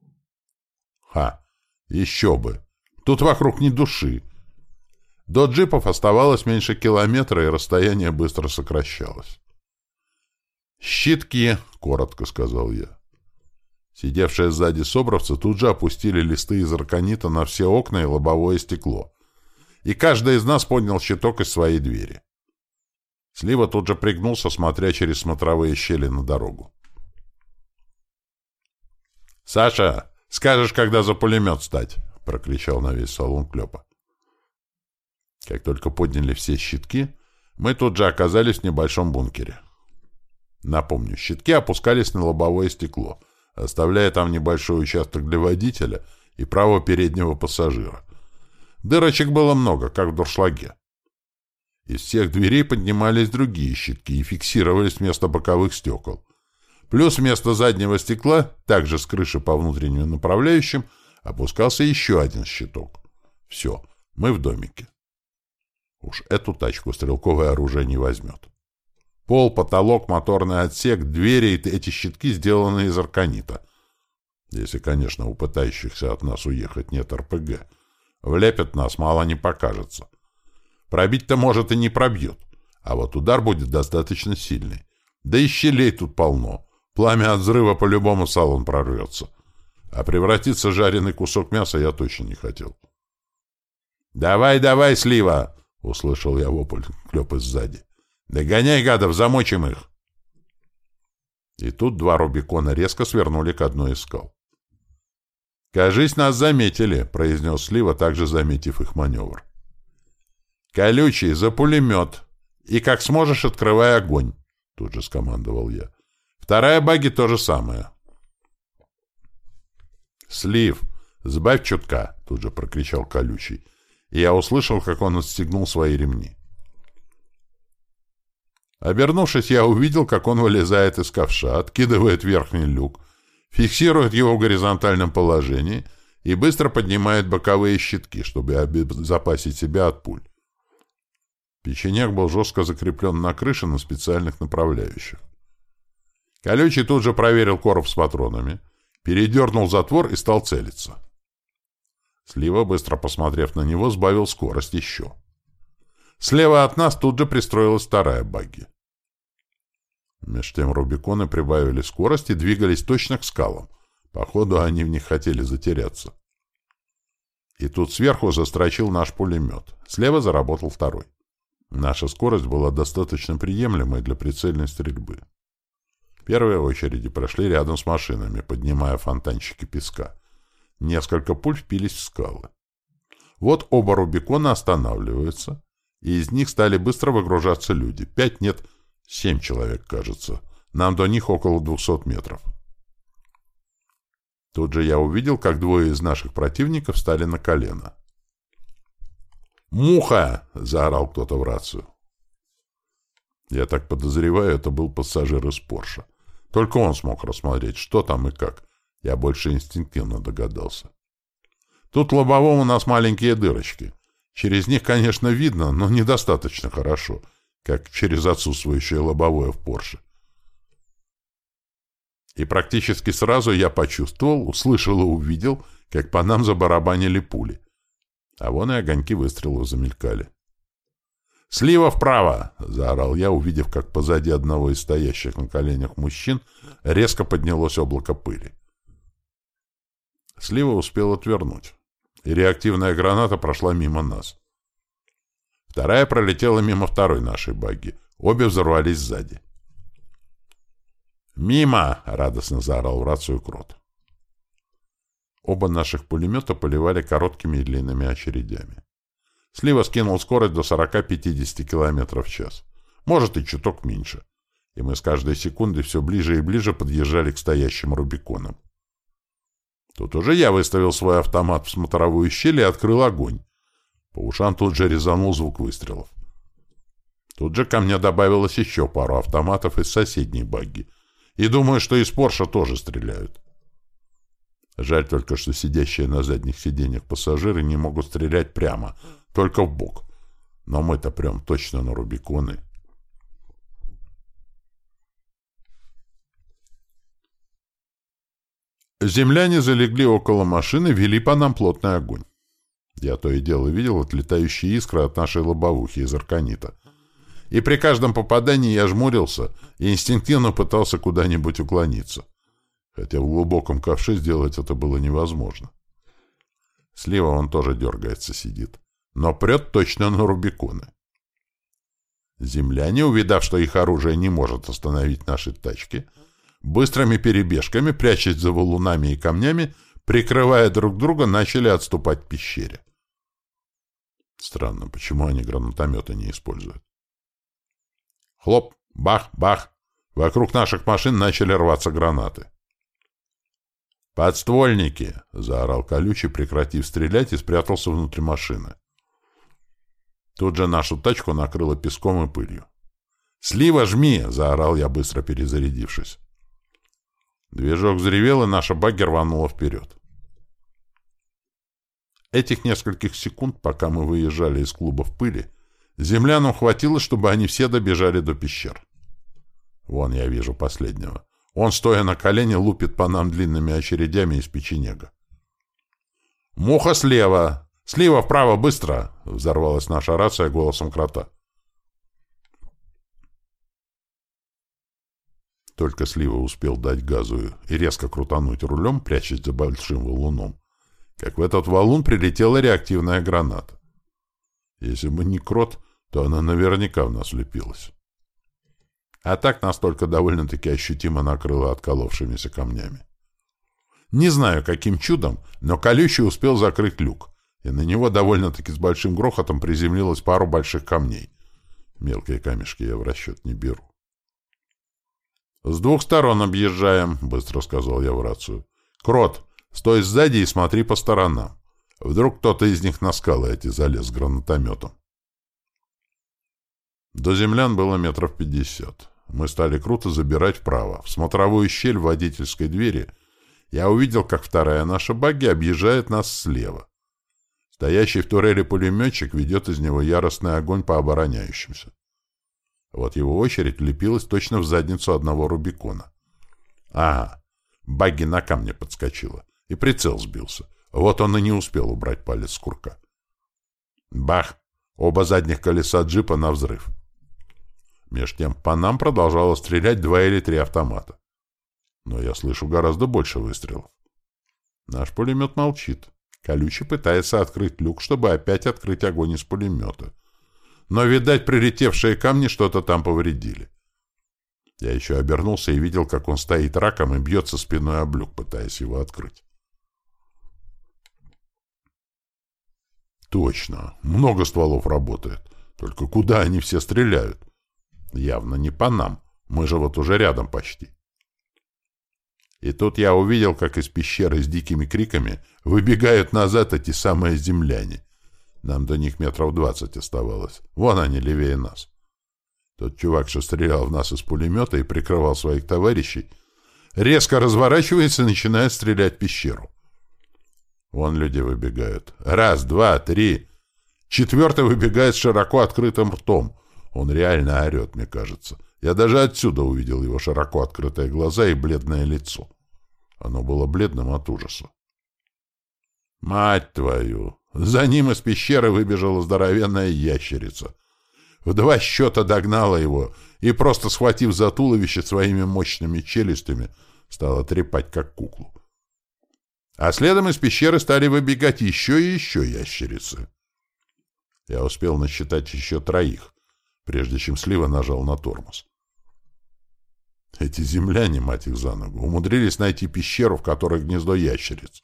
S1: Ха, еще бы. Тут вокруг ни души. До джипов оставалось меньше километра, и расстояние быстро сокращалось. «Щитки!» — коротко сказал я. Сидевшие сзади собравцы тут же опустили листы из арканита на все окна и лобовое стекло. И каждый из нас поднял щиток из своей двери. Слива тут же пригнулся, смотря через смотровые щели на дорогу. «Саша, скажешь, когда за пулемет стать?» — прокричал на весь салон Клёпа. Как только подняли все щитки, мы тут же оказались в небольшом бункере. Напомню, щитки опускались на лобовое стекло — оставляя там небольшой участок для водителя и правого переднего пассажира. Дырочек было много, как в дуршлаге. Из всех дверей поднимались другие щитки и фиксировались вместо боковых стекол. Плюс вместо заднего стекла, также с крыши по внутренним направляющим, опускался еще один щиток. Все, мы в домике. Уж эту тачку стрелковое оружие не возьмет. Пол, потолок, моторный отсек, двери и эти щитки сделаны из арканита. Если, конечно, у пытающихся от нас уехать нет РПГ. Влепят нас, мало не покажется. Пробить-то, может, и не пробьет. А вот удар будет достаточно сильный. Да и щелей тут полно. Пламя от взрыва по-любому салон прорвется. А превратиться в жареный кусок мяса я точно не хотел. «Давай, давай, слива!» — услышал я вопль, клёп сзади. «Догоняй, гадов, замочим их!» И тут два Рубикона резко свернули к одной из скал. «Кажись, нас заметили», — произнес Слива, также заметив их маневр. «Колючий, за пулемет! И как сможешь, открывай огонь!» — тут же скомандовал я. «Вторая баги то же самое». «Слив, сбавь чутка!» — тут же прокричал Колючий. И я услышал, как он отстегнул свои ремни. Обернувшись, я увидел, как он вылезает из ковша, откидывает верхний люк, фиксирует его в горизонтальном положении и быстро поднимает боковые щитки, чтобы обезопасить себя от пуль. Печенек был жестко закреплен на крыше на специальных направляющих. Колючий тут же проверил короб с патронами, передернул затвор и стал целиться. Слива, быстро посмотрев на него, сбавил скорость еще. Слева от нас тут же пристроилась вторая багги. Меж тем Рубиконы прибавили скорость и двигались точно к скалам. Походу, они в них хотели затеряться. И тут сверху застрочил наш пулемет. Слева заработал второй. Наша скорость была достаточно приемлемой для прицельной стрельбы. Первые очереди прошли рядом с машинами, поднимая фонтанчики песка. Несколько пуль впились в скалы. Вот оба Рубикона останавливаются, и из них стали быстро выгружаться люди. Пять нет, Семь человек, кажется. Нам до них около двухсот метров. Тут же я увидел, как двое из наших противников стали на колено. «Муха!» — заорал кто-то в рацию. Я так подозреваю, это был пассажир из Порша. Только он смог рассмотреть, что там и как. Я больше инстинктивно догадался. Тут лобовом у нас маленькие дырочки. Через них, конечно, видно, но недостаточно хорошо, как через отсутствующее лобовое в Порше. И практически сразу я почувствовал, услышал и увидел, как по нам забарабанили пули. А вон и огоньки выстрелов замелькали. «Слива вправо!» — заорал я, увидев, как позади одного из стоящих на коленях мужчин резко поднялось облако пыли. Слива успел отвернуть, и реактивная граната прошла мимо нас. Вторая пролетела мимо второй нашей багги. Обе взорвались сзади. «Мимо!» — радостно заорал в рацию Крот. Оба наших пулемета поливали короткими и длинными очередями. Слива скинул скорость до 40-50 км в час. Может, и чуток меньше. И мы с каждой секундой все ближе и ближе подъезжали к стоящим Рубиконам. Тут уже я выставил свой автомат в смотровую щель и открыл огонь. По ушам тут же резанул звук выстрелов. Тут же ко мне добавилось еще пару автоматов из соседней багги — и думаю, что из Порша тоже стреляют. Жаль только, что сидящие на задних сиденьях пассажиры не могут стрелять прямо, только в бок. Но мы-то прям точно на Рубиконы. Земляне залегли около машины, вели по нам плотный огонь. Я то и дело видел отлетающие искры от нашей лобовухи из арканита и при каждом попадании я жмурился и инстинктивно пытался куда-нибудь уклониться. Хотя в глубоком ковше сделать это было невозможно. Слева он тоже дергается, сидит. Но прет точно на Рубиконы. Земляне, увидав, что их оружие не может остановить наши тачки, быстрыми перебежками, прячась за валунами и камнями, прикрывая друг друга, начали отступать к пещере. Странно, почему они гранатометы не используют? Хлоп, бах, бах. Вокруг наших машин начали рваться гранаты. «Подствольники!» — заорал колючий, прекратив стрелять, и спрятался внутри машины. Тут же нашу тачку накрыло песком и пылью. «Слива, жми!» — заорал я, быстро перезарядившись. Движок взревел, и наша багги рванула вперед. Этих нескольких секунд, пока мы выезжали из клуба в пыли, Землянам хватило, чтобы они все добежали до пещер. Вон я вижу последнего. Он, стоя на колене, лупит по нам длинными очередями из печенега. «Муха слева! Слева вправо, быстро!» — взорвалась наша рация голосом крота. Только Слива успел дать газу и резко крутануть рулем, прячась за большим валуном, как в этот валун прилетела реактивная граната. Если бы не крот, то она наверняка в нас влепилась. А так нас только довольно-таки ощутимо накрыло отколовшимися камнями. Не знаю, каким чудом, но колючий успел закрыть люк, и на него довольно-таки с большим грохотом приземлилось пару больших камней. Мелкие камешки я в расчет не беру. «С двух сторон объезжаем», — быстро сказал я в рацию. «Крот, стой сзади и смотри по сторонам. Вдруг кто-то из них на скалы эти залез с гранатометом. До землян было метров пятьдесят. Мы стали круто забирать вправо. В смотровую щель водительской двери я увидел, как вторая наша багги объезжает нас слева. Стоящий в турели пулеметчик ведет из него яростный огонь по обороняющимся. Вот его очередь лепилась точно в задницу одного Рубикона. Ага, багги на камне подскочила, и прицел сбился. Вот он и не успел убрать палец с курка. Бах! Оба задних колеса джипа на взрыв. Меж тем по нам продолжало стрелять два или три автомата. Но я слышу гораздо больше выстрелов. Наш пулемет молчит. Колючий пытается открыть люк, чтобы опять открыть огонь из пулемета. Но, видать, прилетевшие камни что-то там повредили. Я еще обернулся и видел, как он стоит раком и бьется спиной об люк, пытаясь его открыть. Точно. Много стволов работает. Только куда они все стреляют? Явно не по нам. Мы же вот уже рядом почти. И тут я увидел, как из пещеры с дикими криками выбегают назад эти самые земляне. Нам до них метров двадцать оставалось. Вон они, левее нас. Тот чувак, что стрелял в нас из пулемета и прикрывал своих товарищей, резко разворачивается и начинает стрелять в пещеру. Вон люди выбегают. Раз, два, три. Четвертый выбегает с широко открытым ртом. Он реально орет, мне кажется. Я даже отсюда увидел его широко открытые глаза и бледное лицо. Оно было бледным от ужаса. Мать твою! За ним из пещеры выбежала здоровенная ящерица. В два счета догнала его и, просто схватив за туловище своими мощными челюстями, стала трепать, как куклу. А следом из пещеры стали выбегать еще и еще ящерицы. Я успел насчитать еще троих, прежде чем Слива нажал на тормоз. Эти земляне, мать их за ногу, умудрились найти пещеру, в которой гнездо ящериц.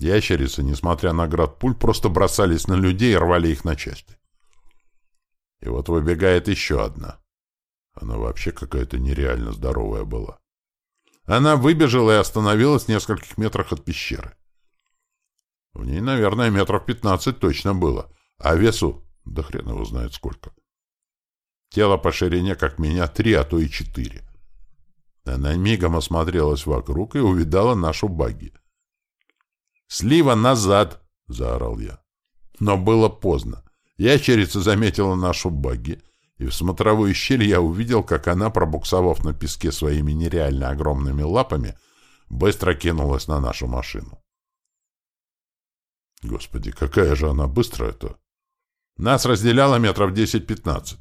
S1: Ящерицы, несмотря на град пуль, просто бросались на людей и рвали их на части. И вот выбегает еще одна. Она вообще какая-то нереально здоровая была. Она выбежала и остановилась в нескольких метрах от пещеры. В ней, наверное, метров пятнадцать точно было, а весу, да хрен его знает сколько. Тело по ширине, как меня, три, а то и четыре. Она мигом осмотрелась вокруг и увидала нашу багги. «Слива назад!» — заорал я. Но было поздно. Ящерица заметила нашу багги, и в смотровую щель я увидел, как она, пробуксовав на песке своими нереально огромными лапами, быстро кинулась на нашу машину. Господи, какая же она быстрая-то! Нас разделяло метров десять-пятнадцать,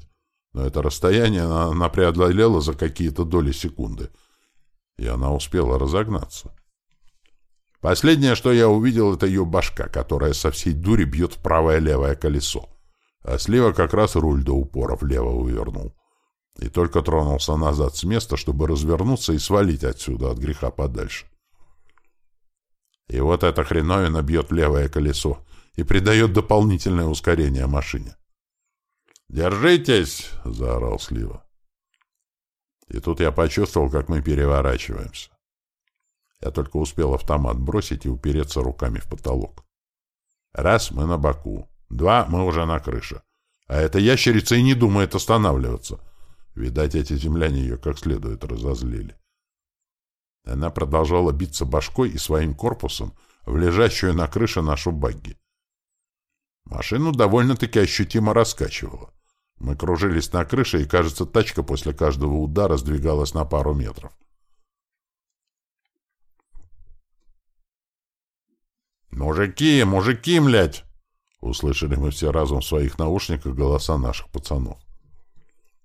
S1: но это расстояние она преодолела за какие-то доли секунды, и она успела разогнаться. Последнее, что я увидел, это ее башка, которая со всей дури бьет в правое-левое колесо. А слева как раз руль до упора влево вывернул. И только тронулся назад с места, чтобы развернуться и свалить отсюда от греха подальше. И вот эта хреновина бьет левое колесо и придает дополнительное ускорение машине. «Держитесь!» — заорал Слива. И тут я почувствовал, как мы переворачиваемся. Я только успел автомат бросить и упереться руками в потолок. Раз — мы на боку. Два — мы уже на крыше. А эта ящерица и не думает останавливаться. Видать, эти земляне ее как следует разозлили. Она продолжала биться башкой и своим корпусом в лежащую на крыше нашу багги. Машину довольно-таки ощутимо раскачивало. Мы кружились на крыше, и, кажется, тачка после каждого удара сдвигалась на пару метров. «Мужики, мужики, млядь!» Услышали мы все разом в своих наушниках голоса наших пацанов.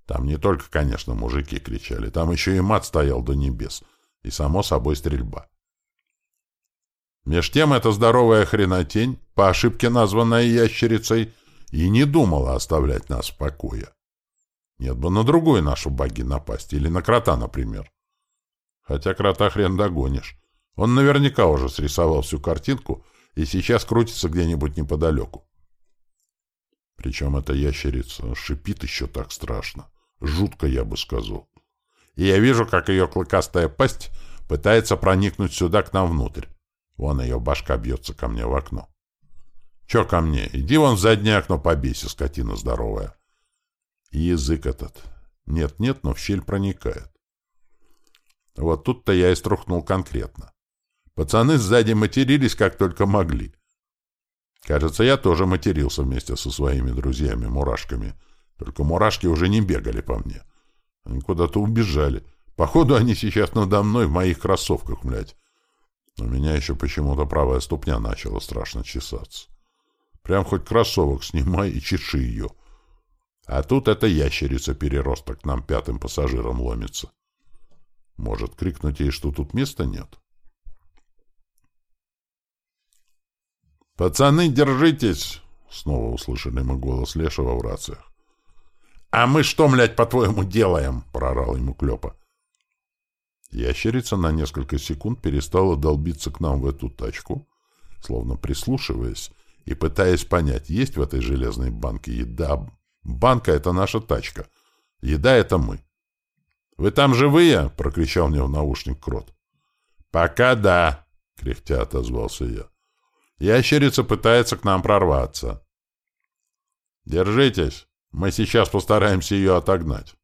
S1: Там не только, конечно, мужики кричали, там еще и мат стоял до небес, и, само собой, стрельба. Меж тем эта здоровая хренотень, по ошибке названная ящерицей, и не думала оставлять нас в покое. Нет бы на другую нашу баги напасть, или на крота, например. Хотя крота хрен догонишь. Он наверняка уже срисовал всю картинку и сейчас крутится где-нибудь неподалеку. Причем эта ящерица шипит еще так страшно. Жутко, я бы сказал. И я вижу, как ее клыкастая пасть пытается проникнуть сюда, к нам внутрь. Вон ее башка бьется ко мне в окно. Че ко мне? Иди вон в заднее окно побейся, скотина здоровая. И язык этот. Нет-нет, но в щель проникает. Вот тут-то я и струхнул конкретно. Пацаны сзади матерились как только могли. Кажется, я тоже матерился вместе со своими друзьями-мурашками. Только мурашки уже не бегали по мне. Они куда-то убежали. Походу, они сейчас надо мной в моих кроссовках, блядь. У меня еще почему-то правая ступня начала страшно чесаться. Прям хоть кроссовок снимай и чеши ее. А тут эта ящерица-переросток нам пятым пассажирам ломится. Может, крикнуть ей, что тут места нет? «Пацаны, держитесь!» — снова услышали мы голос Лешего в рациях. «А мы что, млядь, по-твоему, делаем?» — прорал ему Клёпа. Ящерица на несколько секунд перестала долбиться к нам в эту тачку, словно прислушиваясь и пытаясь понять, есть в этой железной банке еда, Банка — это наша тачка. Еда — это мы. — Вы там живые? — прокричал мне в наушник Крот. — Пока да, — кряхтя отозвался я. Ящерица пытается к нам прорваться. — Держитесь, мы сейчас постараемся ее отогнать.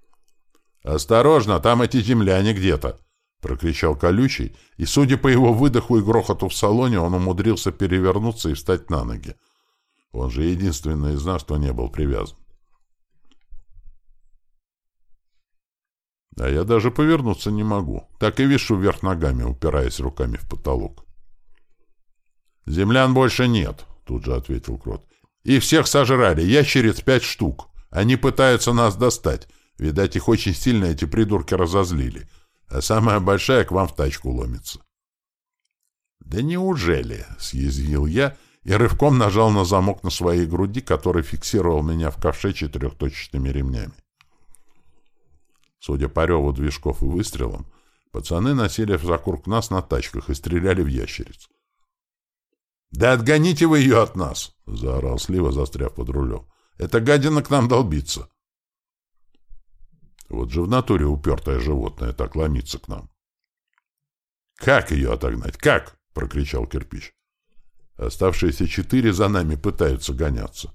S1: — Осторожно, там эти земляне где-то, — прокричал колючий, и, судя по его выдоху и грохоту в салоне, он умудрился перевернуться и встать на ноги. Он же единственный из нас, кто не был привязан. А я даже повернуться не могу. Так и вишу вверх ногами, упираясь руками в потолок. «Землян больше нет», — тут же ответил Крот. «И всех сожрали, ящериц пять штук. Они пытаются нас достать. Видать, их очень сильно эти придурки разозлили. А самая большая к вам в тачку ломится». «Да неужели?» — съязвил я и рывком нажал на замок на своей груди, который фиксировал меня в ковше четырехточечными ремнями. Судя по реву движков и выстрелам, пацаны носили вокруг нас на тачках и стреляли в ящериц. «Да отгоните вы ее от нас!» — заорал Слива, застряв под рулем. «Эта гадина к нам долбится!» Вот же в натуре упертое животное так ломится к нам. «Как ее отогнать? Как?» — прокричал кирпич. Оставшиеся четыре за нами пытаются гоняться.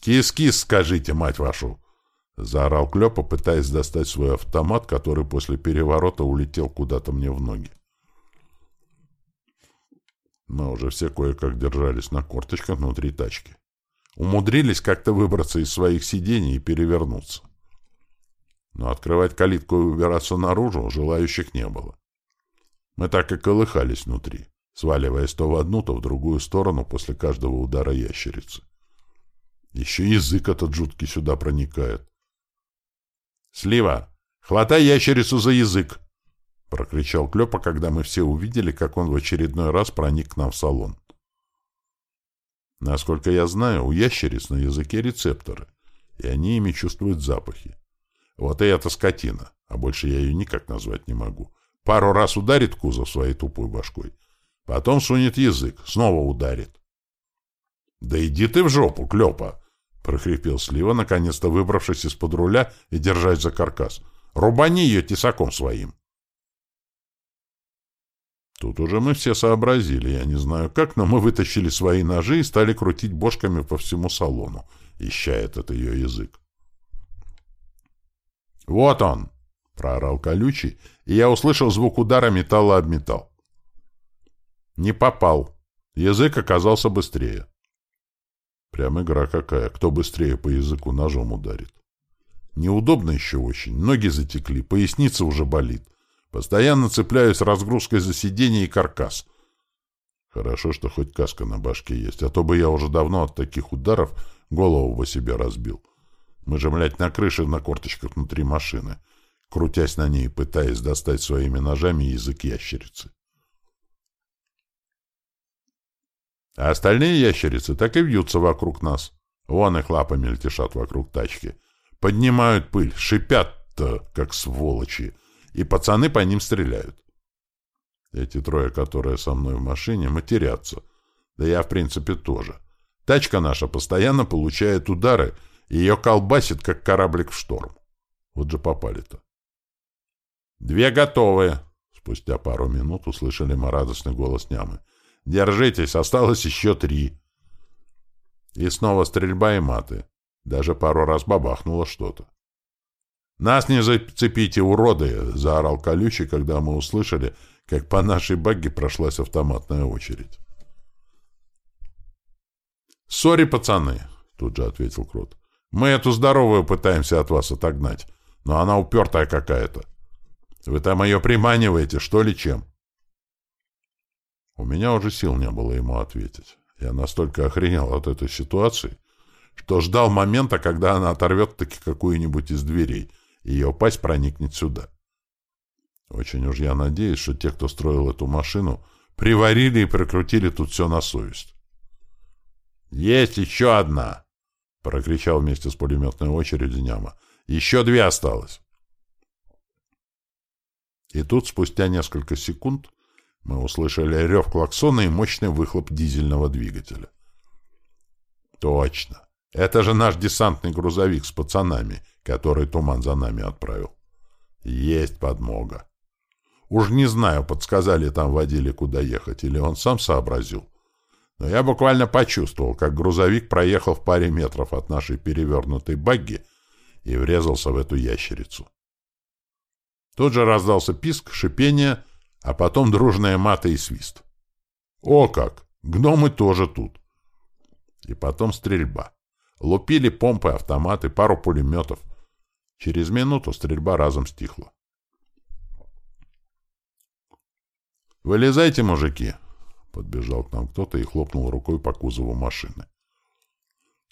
S1: «Кис-кис, скажите, мать вашу!» — заорал Клёпа, пытаясь достать свой автомат, который после переворота улетел куда-то мне в ноги. Мы уже все кое-как держались на корточках внутри тачки. Умудрились как-то выбраться из своих сидений и перевернуться. Но открывать калитку и убираться наружу желающих не было. Мы так и колыхались внутри сваливаясь то в одну, то в другую сторону после каждого удара ящерицы. Еще язык этот жуткий сюда проникает. «Слива, хватай ящерицу за язык!» — прокричал Клёпа, когда мы все увидели, как он в очередной раз проник к нам в салон. Насколько я знаю, у ящериц на языке рецепторы, и они ими чувствуют запахи. Вот и эта скотина, а больше я ее никак назвать не могу, пару раз ударит кузов своей тупой башкой — Потом сунет язык, снова ударит. — Да иди ты в жопу, Клёпа! — прохрипел Слива, наконец-то выбравшись из-под руля и держась за каркас. — Рубани ее тесаком своим! Тут уже мы все сообразили, я не знаю как, но мы вытащили свои ножи и стали крутить бошками по всему салону, ища этот ее язык. «Вот он!» — проорал колючий, и я услышал звук удара металла об металл. Не попал. Язык оказался быстрее. Прям игра какая. Кто быстрее по языку ножом ударит. Неудобно еще очень. Ноги затекли, поясница уже болит. Постоянно цепляюсь разгрузкой за сиденье и каркас. Хорошо, что хоть каска на башке есть, а то бы я уже давно от таких ударов голову бы себе разбил. Мы же, блядь, на крыше на корточках внутри машины, крутясь на ней, пытаясь достать своими ножами язык ящерицы. А остальные ящерицы так и вьются вокруг нас. Вон их лапами летишат вокруг тачки. Поднимают пыль, шипят-то, как сволочи, и пацаны по ним стреляют. Эти трое, которые со мной в машине, матерятся. Да я, в принципе, тоже. Тачка наша постоянно получает удары, и ее колбасит, как кораблик в шторм. Вот же попали-то. «Две готовые!» Спустя пару минут услышали мы радостный голос нямы. Держитесь, осталось еще три. И снова стрельба и маты. Даже пару раз бабахнуло что-то. «Нас не зацепите, уроды!» — заорал колючий, когда мы услышали, как по нашей багге прошлась автоматная очередь. «Сори, пацаны!» — тут же ответил Крот. «Мы эту здоровую пытаемся от вас отогнать, но она упертая какая-то. Вы там ее приманиваете, что ли, чем?» У меня уже сил не было ему ответить. Я настолько охренел от этой ситуации, что ждал момента, когда она оторвет таки какую-нибудь из дверей, ее пасть проникнет сюда. Очень уж я надеюсь, что те, кто строил эту машину, приварили и прикрутили тут все на совесть. «Есть еще одна!» — прокричал вместе с пулеметной очередью Няма. «Еще две осталось!» И тут, спустя несколько секунд, мы услышали рев клаксона и мощный выхлоп дизельного двигателя. Точно. Это же наш десантный грузовик с пацанами, который туман за нами отправил. Есть подмога. Уж не знаю, подсказали там водили, куда ехать, или он сам сообразил. Но я буквально почувствовал, как грузовик проехал в паре метров от нашей перевернутой багги и врезался в эту ящерицу. Тут же раздался писк, шипение, а потом дружная мата и свист. О как! Гномы тоже тут. И потом стрельба. Лупили помпы, автоматы, пару пулеметов. Через минуту стрельба разом стихла. «Вылезайте, мужики!» Подбежал к нам кто-то и хлопнул рукой по кузову машины.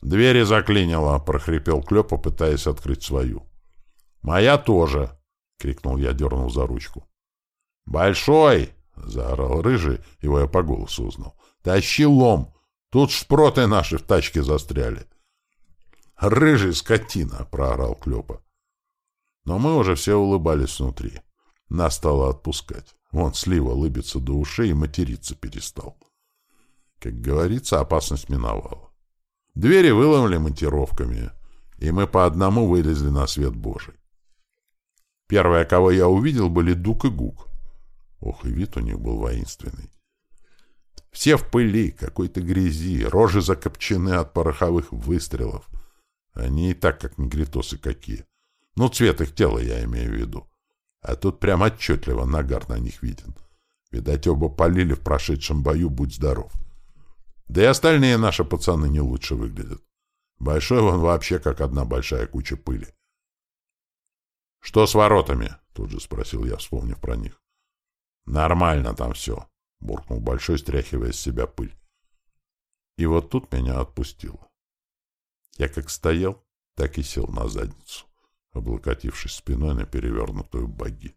S1: «Двери заклинило!» — прохрипел Клёпа, пытаясь открыть свою. «Моя тоже!» — крикнул я, дернул за ручку. «Большой!» — заорал Рыжий, его я по голосу узнал. «Тащи лом! Тут шпроты наши в тачке застряли!» «Рыжий скотина!» — проорал Клёпа. Но мы уже все улыбались внутри. Нас стало отпускать. Вон слива лыбится до ушей и материться перестал. Как говорится, опасность миновала. Двери выломали монтировками, и мы по одному вылезли на свет Божий. Первое, кого я увидел, были Дук и Гук. Ох, и вид у них был воинственный. Все в пыли, какой-то грязи, рожи закопчены от пороховых выстрелов. Они и так, как негритосы какие. Ну, цвет их тела я имею в виду. А тут прям отчетливо нагар на них виден. Видать, оба полили в прошедшем бою, будь здоров. Да и остальные наши пацаны не лучше выглядят. Большой он вообще как одна большая куча пыли. — Что с воротами? — тут же спросил я, вспомнив про них. — Нормально там все, — буркнул Большой, стряхивая с себя пыль. И вот тут меня отпустило. Я как стоял, так и сел на задницу, облокотившись спиной на перевернутую баги.